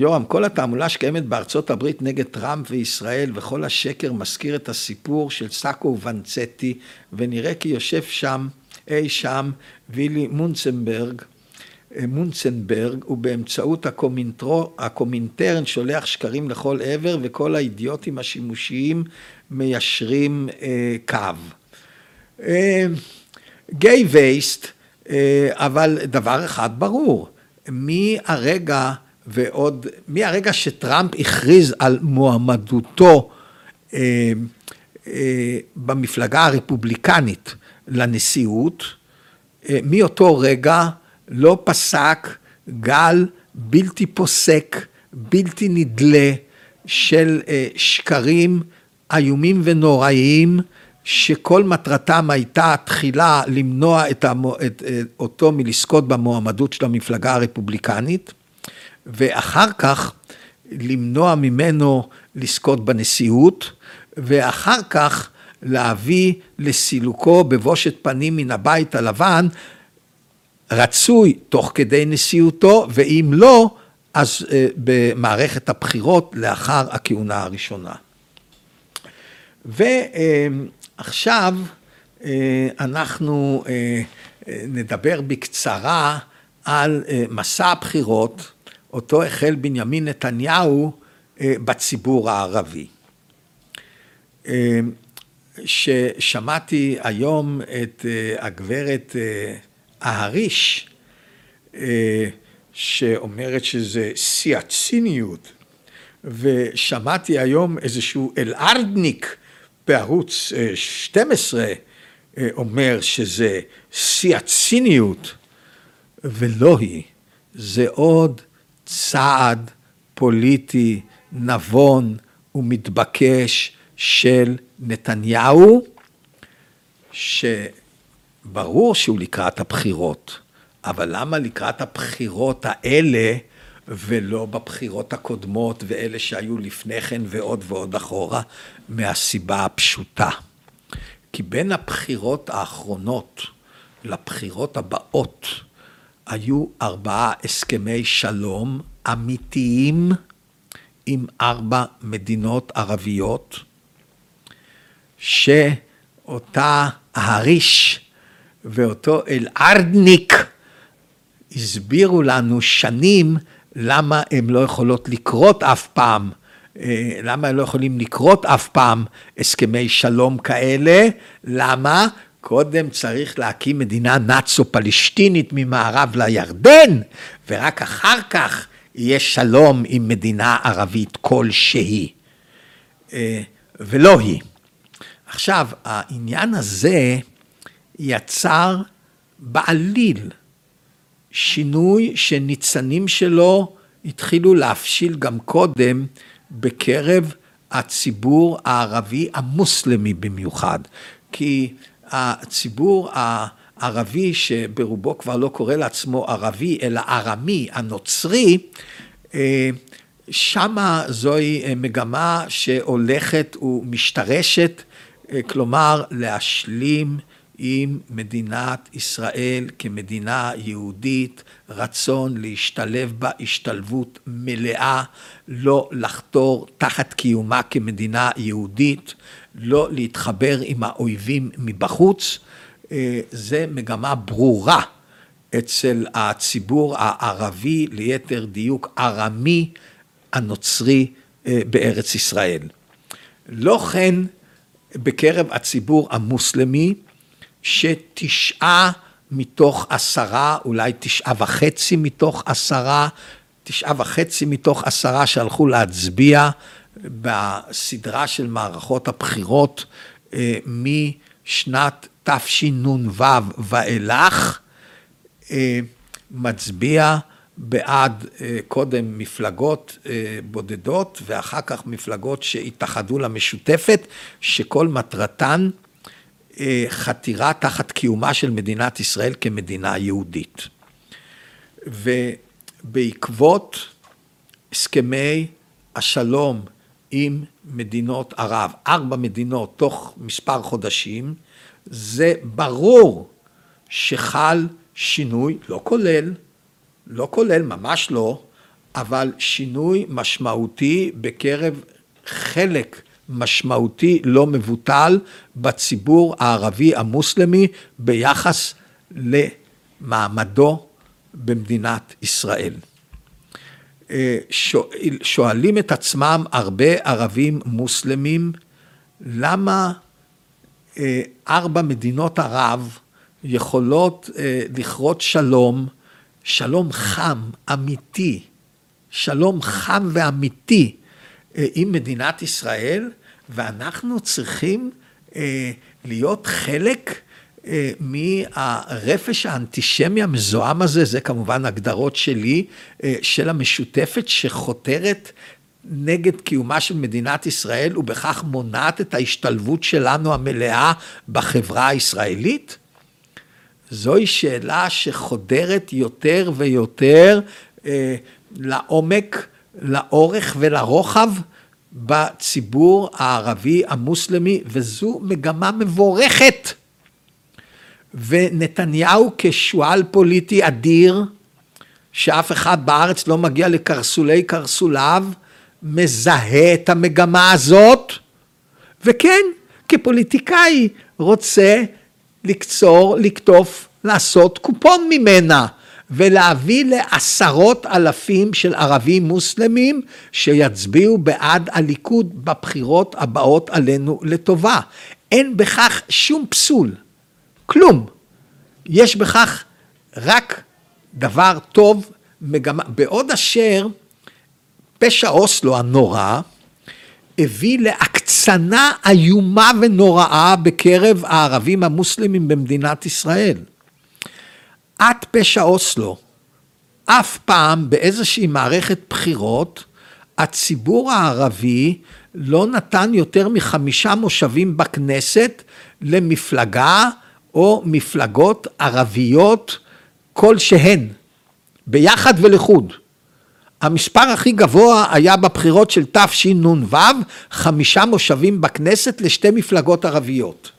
יורם, כל התעמולה שקיימת בארצות הברית נגד טראמפ וישראל וכל השקר מזכיר את הסיפור של סאקו ונצטי, ונראה כי יושב שם, אי שם, וילי מונצנברג, אה, מונצנברג, ובאמצעות הקומינטרו, הקומינטרן שולח שקרים לכל עבר, וכל האידיוטים השימושיים מיישרים אה, קו. אה, וייסט, אה, אבל דבר אחד ברור, מהרגע ועוד, מהרגע שטראמפ הכריז על מועמדותו אה, אה, במפלגה הרפובליקנית לנשיאות, מאותו רגע לא פסק גל בלתי פוסק, בלתי נדלה של שקרים איומים ונוראיים שכל מטרתם הייתה תחילה למנוע את, המו, את, את אותו מלזכות במועמדות של המפלגה הרפובליקנית, ואחר כך למנוע ממנו לזכות בנשיאות, ואחר כך להביא לסילוקו בבושת פנים מן הבית הלבן, רצוי תוך כדי נשיאותו, ואם לא, אז uh, במערכת הבחירות לאחר הכהונה הראשונה. ו... Uh, עכשיו אה, אנחנו אה, אה, נדבר בקצרה על מסע הבחירות, אותו החל בנימין נתניהו בציבור הערבי. ששמעתי היום את הגברת אהריש, שאומרת שזה שיא הציניות, ושמעתי היום איזשהו אלארדניק בערוץ 12 אה, אה, אומר שזה שיא הציניות, ולא היא. זה עוד צעד פוליטי נבון ומתבקש של נתניהו, שברור שהוא לקראת הבחירות, אבל למה לקראת הבחירות האלה ולא בבחירות הקודמות ואלה שהיו לפני כן ועוד ועוד אחורה, מהסיבה הפשוטה. כי בין הבחירות האחרונות לבחירות הבאות היו ארבעה הסכמי שלום אמיתיים עם ארבע מדינות ערביות, שאותה ההריש ואותו אל-ארדניק הסבירו לנו שנים למה הן לא יכולות לקרות אף פעם? אה, למה הם לא יכולים לקרות אף פעם הסכמי שלום כאלה? למה? קודם צריך להקים מדינה נאצו-פלסטינית ממערב לירדן, ורק אחר כך יהיה שלום עם מדינה ערבית כלשהי. אה, ולא היא. עכשיו, העניין הזה יצר בעליל שינוי שניצנים שלו התחילו להפשיל גם קודם בקרב הציבור הערבי המוסלמי במיוחד. כי הציבור הערבי, שברובו כבר לא קורא לעצמו ערבי, אלא ארמי, הנוצרי, אה, שמה זוהי מגמה שהולכת ומשתרשת, אה, כלומר להשלים עם מדינת ישראל כמדינה יהודית, רצון להשתלב בה השתלבות מלאה, לא לחתור תחת קיומה כמדינה יהודית, לא להתחבר עם האויבים מבחוץ, אה, זה מגמה ברורה אצל הציבור הערבי, ליתר דיוק ארמי הנוצרי אה, בארץ ישראל. לא כן בקרב הציבור המוסלמי, שתשעה מתוך עשרה, אולי תשעה וחצי מתוך עשרה, תשעה וחצי מתוך עשרה שהלכו להצביע בסדרה של מערכות הבחירות אה, משנת תשנ"ו ואילך, אה, מצביע בעד אה, קודם מפלגות בודדות ואחר כך מפלגות שהתאחדו למשותפת, שכל מטרתן חתירה תחת קיומה של מדינת ישראל כמדינה יהודית. ובעקבות הסכמי השלום עם מדינות ערב, ארבע מדינות תוך מספר חודשים, זה ברור שחל שינוי, לא כולל, לא כולל, ממש לא, אבל שינוי משמעותי בקרב חלק משמעותי לא מבוטל בציבור הערבי המוסלמי ביחס למעמדו במדינת ישראל. אה, שואלים את עצמם הרבה ערבים מוסלמים, למה אה, ארבע מדינות ערב יכולות אה, לכרות שלום, שלום חם, אמיתי, שלום חם ואמיתי עם מדינת ישראל, ואנחנו צריכים להיות חלק מהרפש האנטישמי המזוהם הזה, זה כמובן הגדרות שלי, אה, של המשותפת שחותרת נגד קיומה של מדינת ישראל ובכך מונעת את ההשתלבות שלנו המלאה בחברה הישראלית? זוהי שאלה שחודרת יותר ויותר אה, לעומק, לאורך ולרוחב בציבור הערבי המוסלמי, וזו מגמה מבורכת. ונתניהו כשועל פוליטי אדיר, שאף אחד בארץ לא מגיע לקרסולי קרסוליו, מזהה את המגמה הזאת, וכן, כפוליטיקאי רוצה לקצור, לקטוף, לעשות קופון ממנה, ולהביא לעשרות אלפים של ערבים מוסלמים שיצביעו בעד הליכוד בבחירות הבאות עלינו לטובה. אין בכך שום פסול. כלום. יש בכך רק דבר טוב, מגמה, בעוד אשר פשע אוסלו הנורא הביא להקצנה איומה ונוראה בקרב הערבים המוסלמים במדינת ישראל. עד פשע אוסלו, אף פעם באיזושהי מערכת בחירות, הציבור הערבי לא נתן יותר מחמישה מושבים בכנסת למפלגה או מפלגות ערביות כלשהן, ביחד ולחוד. המספר הכי גבוה היה בבחירות של תשנ"ו, חמישה מושבים בכנסת לשתי מפלגות ערביות.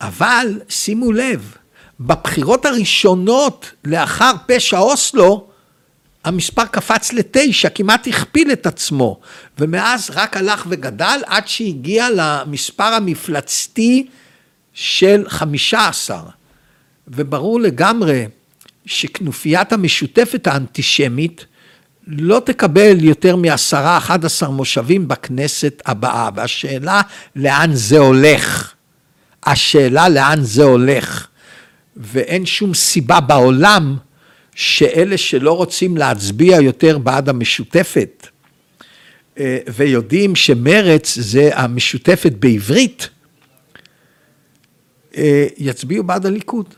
אבל שימו לב, בבחירות הראשונות לאחר פשע אוסלו, המספר קפץ לתשע, כמעט הכפיל את עצמו, ומאז רק הלך וגדל עד שהגיע למספר המפלצתי של חמישה עשר, וברור לגמרי שכנופיית המשותפת האנטישמית לא תקבל יותר מעשרה, אחד עשר מושבים בכנסת הבאה, והשאלה לאן זה הולך. השאלה לאן זה הולך. ואין שום סיבה בעולם שאלה שלא רוצים להצביע יותר בעד המשותפת, אה, ויודעים שמרץ זה המשותפת בעברית, יצביעו בעד הליכוד.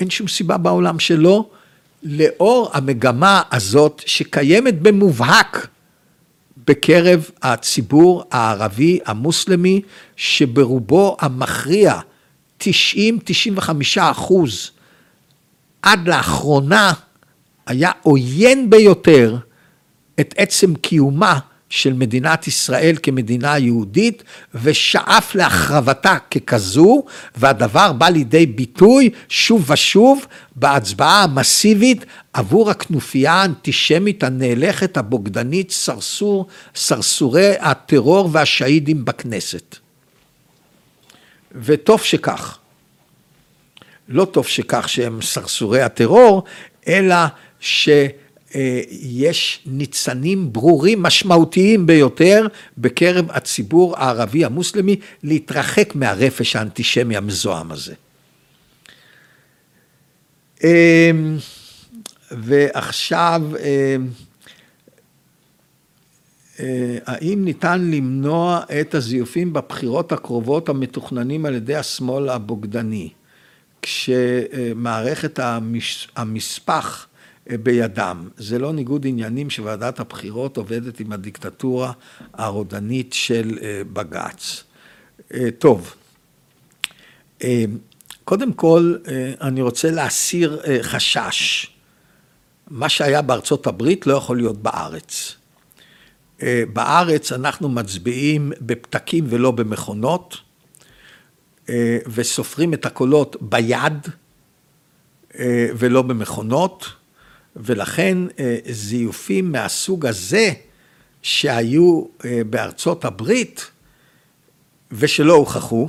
אין שום סיבה בעולם שלא, לאור המגמה הזאת שקיימת במובהק בקרב הציבור הערבי המוסלמי, שברובו המכריע 90-95 אחוז עד לאחרונה היה עוין ביותר את עצם קיומה של מדינת ישראל כמדינה יהודית ושאף להחרבתה ככזו והדבר בא לידי ביטוי שוב ושוב בהצבעה המסיבית עבור הכנופיה האנטישמית הנאלכת הבוגדנית סרסור, סרסורי הטרור והשהידים בכנסת. וטוב שכך. לא טוב שכך שהם סרסורי הטרור, אלא שיש ניצנים ברורים, משמעותיים ביותר, בקרב הציבור הערבי המוסלמי, להתרחק מהרפש האנטישמי המזוהם הזה. אמ, ועכשיו, אמ, אה, האם ניתן למנוע את הזיופים בבחירות הקרובות המתוכננים על ידי השמאל הבוגדני? כשמערכת המספח אה, בידם. זה לא ניגוד עניינים שוועדת הבחירות עובדת עם הדיקטטורה הרודנית של אה, בג"ץ. אה, טוב, קודם כל אני רוצה להסיר חשש. מה שהיה בארצות הברית לא יכול להיות בארץ. בארץ אנחנו מצביעים בפתקים ולא במכונות. אה, וסופרים את הקולות ביד אה, ולא במכונות, ולכן אה, זיופים מהסוג הזה שהיו בארצות הברית ושלא הוכחו,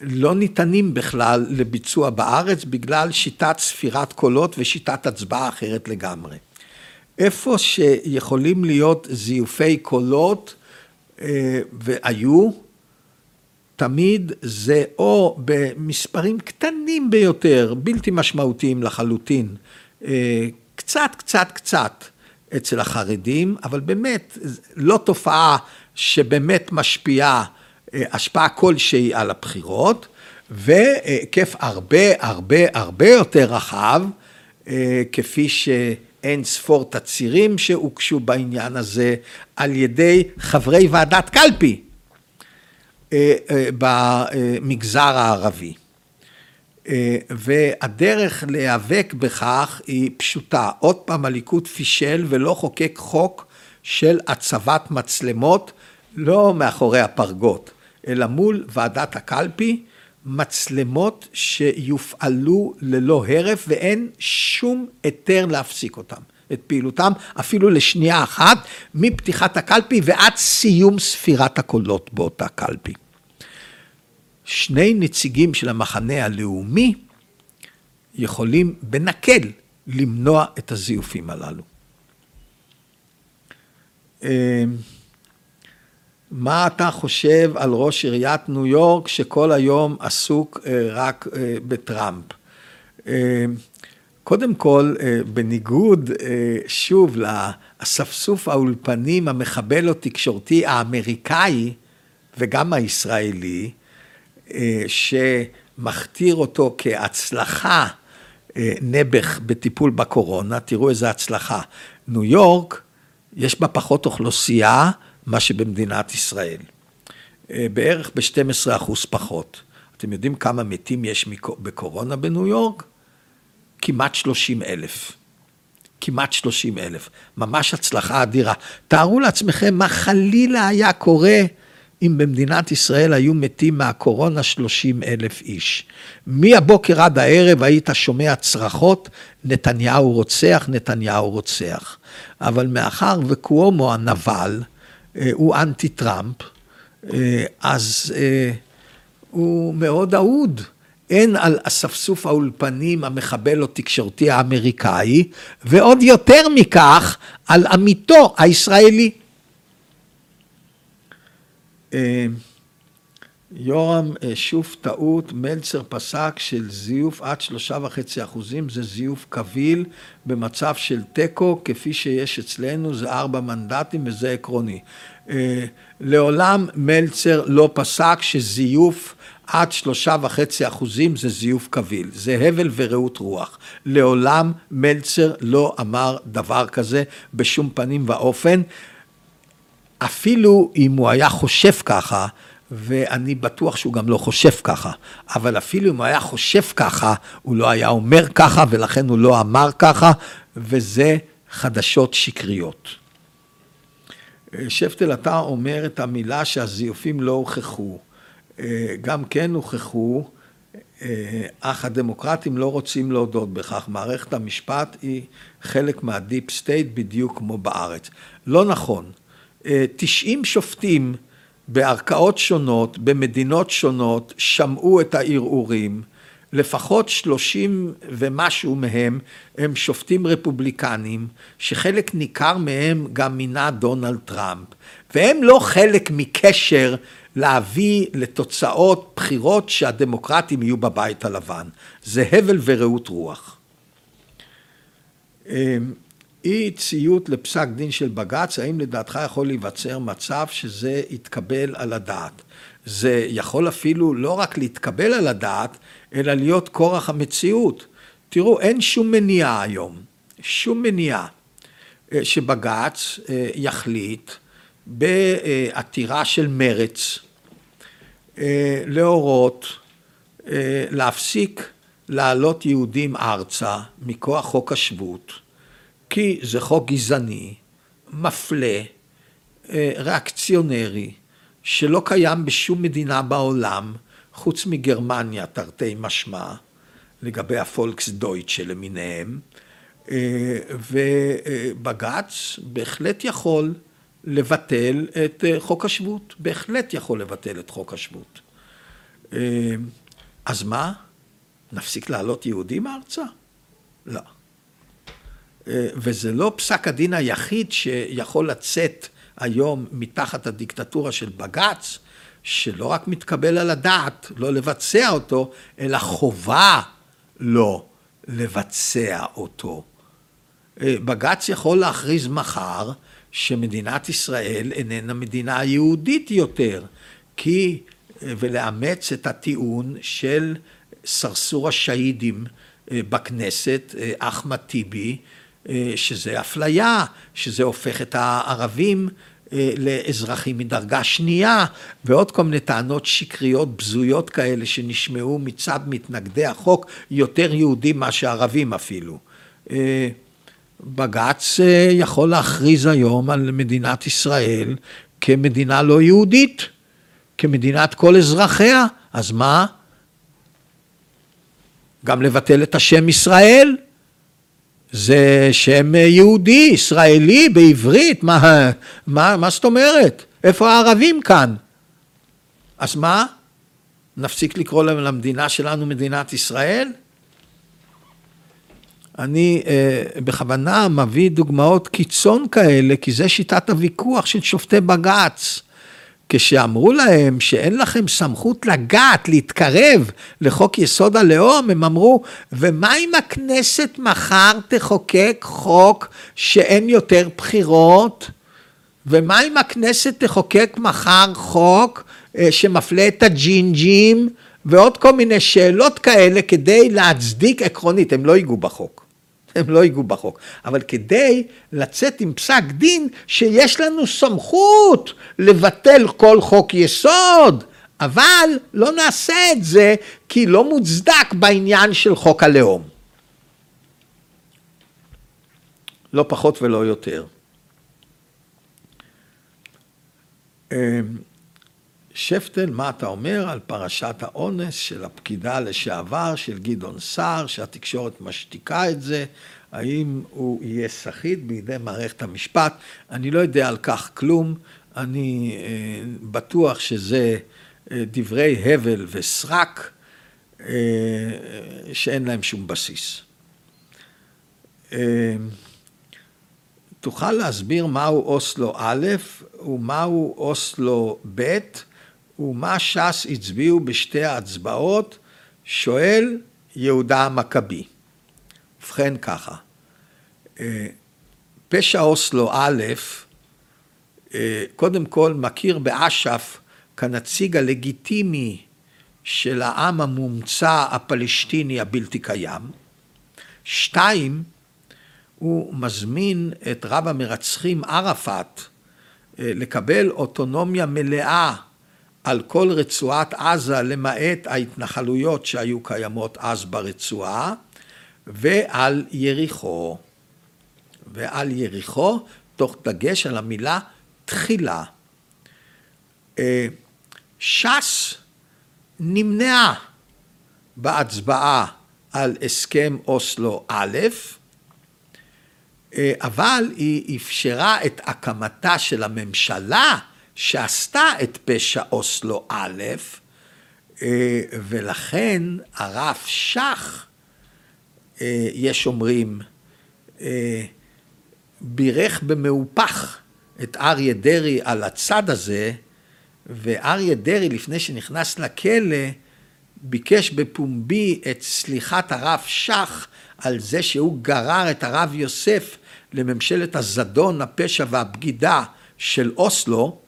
לא ניתנים בכלל לביצוע בארץ בגלל שיטת ספירת קולות ושיטת הצבעה אחרת לגמרי. איפה שיכולים להיות זיופי קולות, והיו, תמיד זה או במספרים קטנים ביותר, בלתי משמעותיים לחלוטין, אה, קצת, קצת, קצת אצל החרדים, אבל באמת לא תופעה שבאמת משפיעה אה, השפעה כלשהי על הבחירות, והיקף הרבה הרבה הרבה יותר רחב, אה, כפי שאין ספור תצהירים שהוגשו בעניין הזה על ידי חברי ועדת קלפי. אה, אה, במגזר הערבי. אה, והדרך להיאבק בכך היא פשוטה. עוד פעם הליכוד פישל ולא חוקק חוק של הצבת מצלמות, לא מאחורי הפרגות, אלא מול ועדת הקלפי, מצלמות שיופעלו ללא הרף ואין שום היתר להפסיק אותן. את פעילותם אפילו לשנייה אחת, מפתיחת הקלפי ועד סיום ספירת הקולות באותה קלפי. שני נציגים של המחנה הלאומי יכולים בנקל למנוע את הזיופים הללו. אה, מה אתה חושב על ראש עיריית ניו יורק שכל היום עסוק אה, רק אה, בטראמפ? קודם כל, בניגוד, שוב, לאספסוף האולפנים המחבל או תקשורתי האמריקאי וגם הישראלי, אה, שמכתיר אותו כהצלחה אה, נעבך בטיפול בקורונה, תראו איזה הצלחה. ניו יורק, יש בה פחות אוכלוסייה מה שבמדינת ישראל. אה, בערך ב-12 אחוז פחות. אתם יודעים כמה מתים יש בקורונה בניו יורק? כמעט 30 אלף. כמעט 30 אלף. ממש הצלחה אדירה. תארו לעצמכם מה חלילה היה קורה אם במדינת ישראל היו מתים מהקורונה 30 אלף איש. מהבוקר עד הערב היית שומע צרחות, נתניהו רוצח, נתניהו רוצח. אבל מאחר וקוומו הנבל אה, הוא אנטי טראמפ, אה, אז אה, הוא מאוד אהוד הן על אספסוף האולפנים המחבל או תקשורתי האמריקאי, ועוד יותר מכך, על עמיתו הישראלי. אה, יורם, אה, שוב טעות, מלצר פסק של זיוף עד שלושה וחצי אחוזים, זה זיוף קביל במצב של תיקו, כפי שיש אצלנו, זה ארבע מנדטים וזה עקרוני. אה, לעולם מלצר לא פסק שזיוף עד שלושה וחצי אחוזים זה זיוף קביל, זה הבל ורעות רוח. לעולם מלצר לא אמר דבר כזה בשום פנים ואופן, אפילו אם הוא היה חושב ככה, ואני בטוח שהוא גם לא חושב ככה, אבל אפילו אם הוא היה חושב ככה, הוא לא היה אומר ככה, ולכן הוא לא אמר ככה, וזה חדשות שקריות. שפטל, אתה אומר את המילה שהזיופים לא הוכחו. גם כן הוכחו, אך הדמוקרטים לא רוצים להודות בכך. מערכת המשפט היא חלק מה deep state בדיוק כמו בארץ. לא נכון. 90 שופטים בערכאות שונות, במדינות שונות, שמעו את הערעורים, לפחות שלושים ומשהו מהם הם שופטים רפובליקנים, שחלק ניכר מהם גם מינה דונלד טראמפ, והם לא חלק מקשר להביא לתוצאות בחירות שהדמוקרטים יהיו בבית הלבן. זה הבל ורעות רוח. אי ציות לפסק דין של בג"ץ, האם לדעתך יכול להיווצר מצב שזה יתקבל על הדעת? זה יכול אפילו לא רק להתקבל על הדעת, אלא להיות כורח המציאות. תראו, אין שום מניעה היום, שום מניעה, אה, שבג"ץ אה, יחליט בעתירה של מרץ אה, להורות להפסיק להעלות יהודים ארצה מכוח חוק השבות כי זה חוק גזעני, מפלה, אה, ריאקציונרי, שלא קיים בשום מדינה בעולם, חוץ מגרמניה תרתי משמע, לגבי הפולקס דויטשה למיניהם, אה, ובג"ץ בהחלט יכול לבטל את אה, חוק השבות, בהחלט יכול לבטל את חוק השבות. אז מה? נפסיק להעלות יהודים ארצה? לא. אה, וזה לא פסק הדין היחיד שיכול לצאת היום מתחת הדיקטטורה של בג"ץ, שלא רק מתקבל על הדעת לא לבצע אותו, אלא חובה לא לבצע אותו. אה, בג"ץ יכול להכריז מחר שמדינת ישראל איננה מדינה יהודית יותר, כי, אה, ולאמץ את הטיעון של סרסור השהידים בכנסת, אחמד טיבי, אה, שזה אפליה, שזה הופך את הערבים אה, לאזרחים מדרגה שנייה, ועוד כל מיני טענות שקריות בזויות כאלה שנשמעו מצד מתנגדי החוק, יותר יהודים מאשר ערבים אפילו. אה, בג"ץ יכול להכריז היום על מדינת ישראל כמדינה לא יהודית, כמדינת כל אזרחיה, אז מה? גם לבטל את השם ישראל? זה שם יהודי, ישראלי, בעברית, מה, מה, מה זאת אומרת? איפה הערבים כאן? אז מה? נפסיק לקרוא למדינה שלנו מדינת ישראל? אני אה, בכוונה מביא דוגמאות קיצון כאלה, כי זה שיטת הוויכוח של שופטי בג"ץ. כשאמרו להם שאין לכם סמכות לגעת, להתקרב לחוק יסוד הלאום, הם אמרו, ומה אם הכנסת מחר תחוקק חוק שאין יותר בחירות? ומה אם הכנסת תחוקק מחר חוק אה, שמפלה את הג'ינג'ים ועוד כל מיני שאלות כאלה כדי להצדיק עקרונית, הם לא ייגעו בחוק. הם לא ייגעו בחוק. אבל כדי לצאת עם פסק דין שיש לנו סמכות לבטל כל חוק יסוד, אבל לא נעשה את זה כי לא מוצדק בעניין של חוק הלאום. לא פחות ולא יותר. שפטל, מה אתה אומר על פרשת האונס של הפקידה לשעבר של גדעון סער, שהתקשורת משתיקה את זה, האם הוא יהיה סחיט בידי מערכת המשפט? אני לא יודע על כך כלום, אני אה, בטוח שזה אה, דברי הבל וסרק. שאין להם שום בסיס. תוכל להסביר מהו אוסלו א' ומהו אוסלו ב' ומה ש"ס הצביעו בשתי ההצבעות, שואל יהודה המכבי. ובכן ככה, פשע אוסלו א', קודם כל מכיר באש"ף כנציג הלגיטימי של העם המומצא הפלסטיני הבלתי קיים. שתיים, הוא מזמין את רב המרצחים ערפאת לקבל אוטונומיה מלאה על כל רצועת עזה למעט ההתנחלויות שהיו קיימות אז ברצועה ועל יריחו. ועל יריחו תוך דגש על המילה תחילה. ש"ס נמנעה בהצבעה על הסכם אוסלו א', אבל היא אפשרה את הקמתה של הממשלה שעשתה את פשע אוסלו א', ולכן הרב שך, יש אומרים, בירך במהופך את אריה דרעי על הצד הזה, ואריה דרעי לפני שנכנס לכלא ביקש בפומבי את סליחת הרב שך על זה שהוא גרר את הרב יוסף לממשלת הזדון, הפשע והבגידה של אוסלו,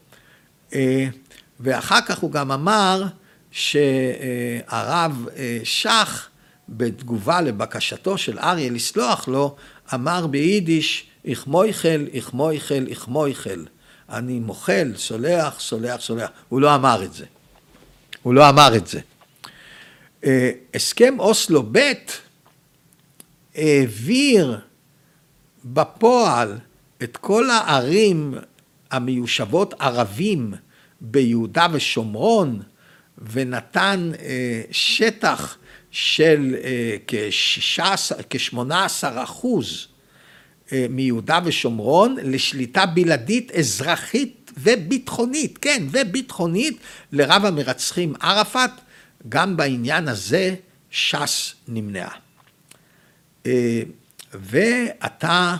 ואחר כך הוא גם אמר שהרב שך בתגובה לבקשתו של אריה לסלוח לו, אמר ביידיש, איך מויכל, איך מויכל, איך מויכל. אני מוחל, סולח, סולח, סולח. הוא לא אמר את זה. הוא לא אמר את זה. הסכם אוסלו ב' העביר בפועל את כל הערים המיושבות ערבים ביהודה ושומרון ונתן שטח של כ-18 אחוז מיהודה ושומרון לשליטה בלעדית אזרחית וביטחונית, כן, וביטחונית לרב המרצחים ערפאת, גם בעניין הזה ש"ס נמנעה. ועתה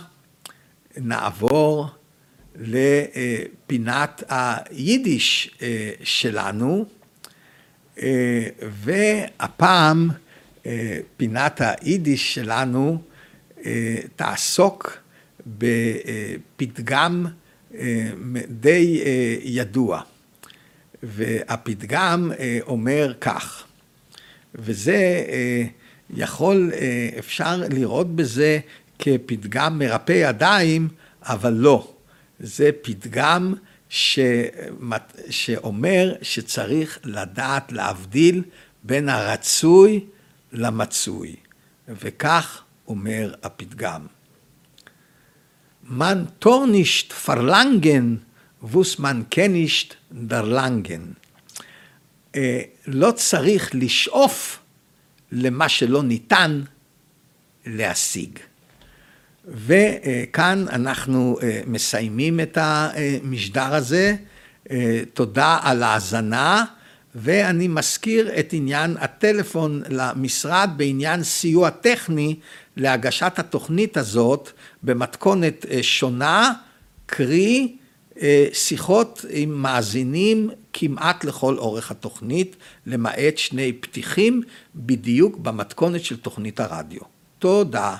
נעבור לפינת היידיש שלנו, והפעם פינת היידיש שלנו תעסוק בפתגם די ידוע, והפתגם אומר כך, וזה יכול, אפשר לראות בזה כפתגם מרפא ידיים, אבל לא. זה פתגם שאומר שצריך לדעת להבדיל בין הרצוי למצוי, וכך אומר הפתגם. מן טורנישט פרלנגן ווס מן קנישט דרלנגן. לא צריך לשאוף למה שלא ניתן להשיג. וכאן אנחנו מסיימים את המשדר הזה. תודה על ההאזנה, ואני מזכיר את עניין הטלפון למשרד בעניין סיוע טכני להגשת התוכנית הזאת במתכונת שונה, קרי שיחות עם מאזינים כמעט לכל אורך התוכנית, למעט שני פתיחים, בדיוק במתכונת של תוכנית הרדיו. תודה.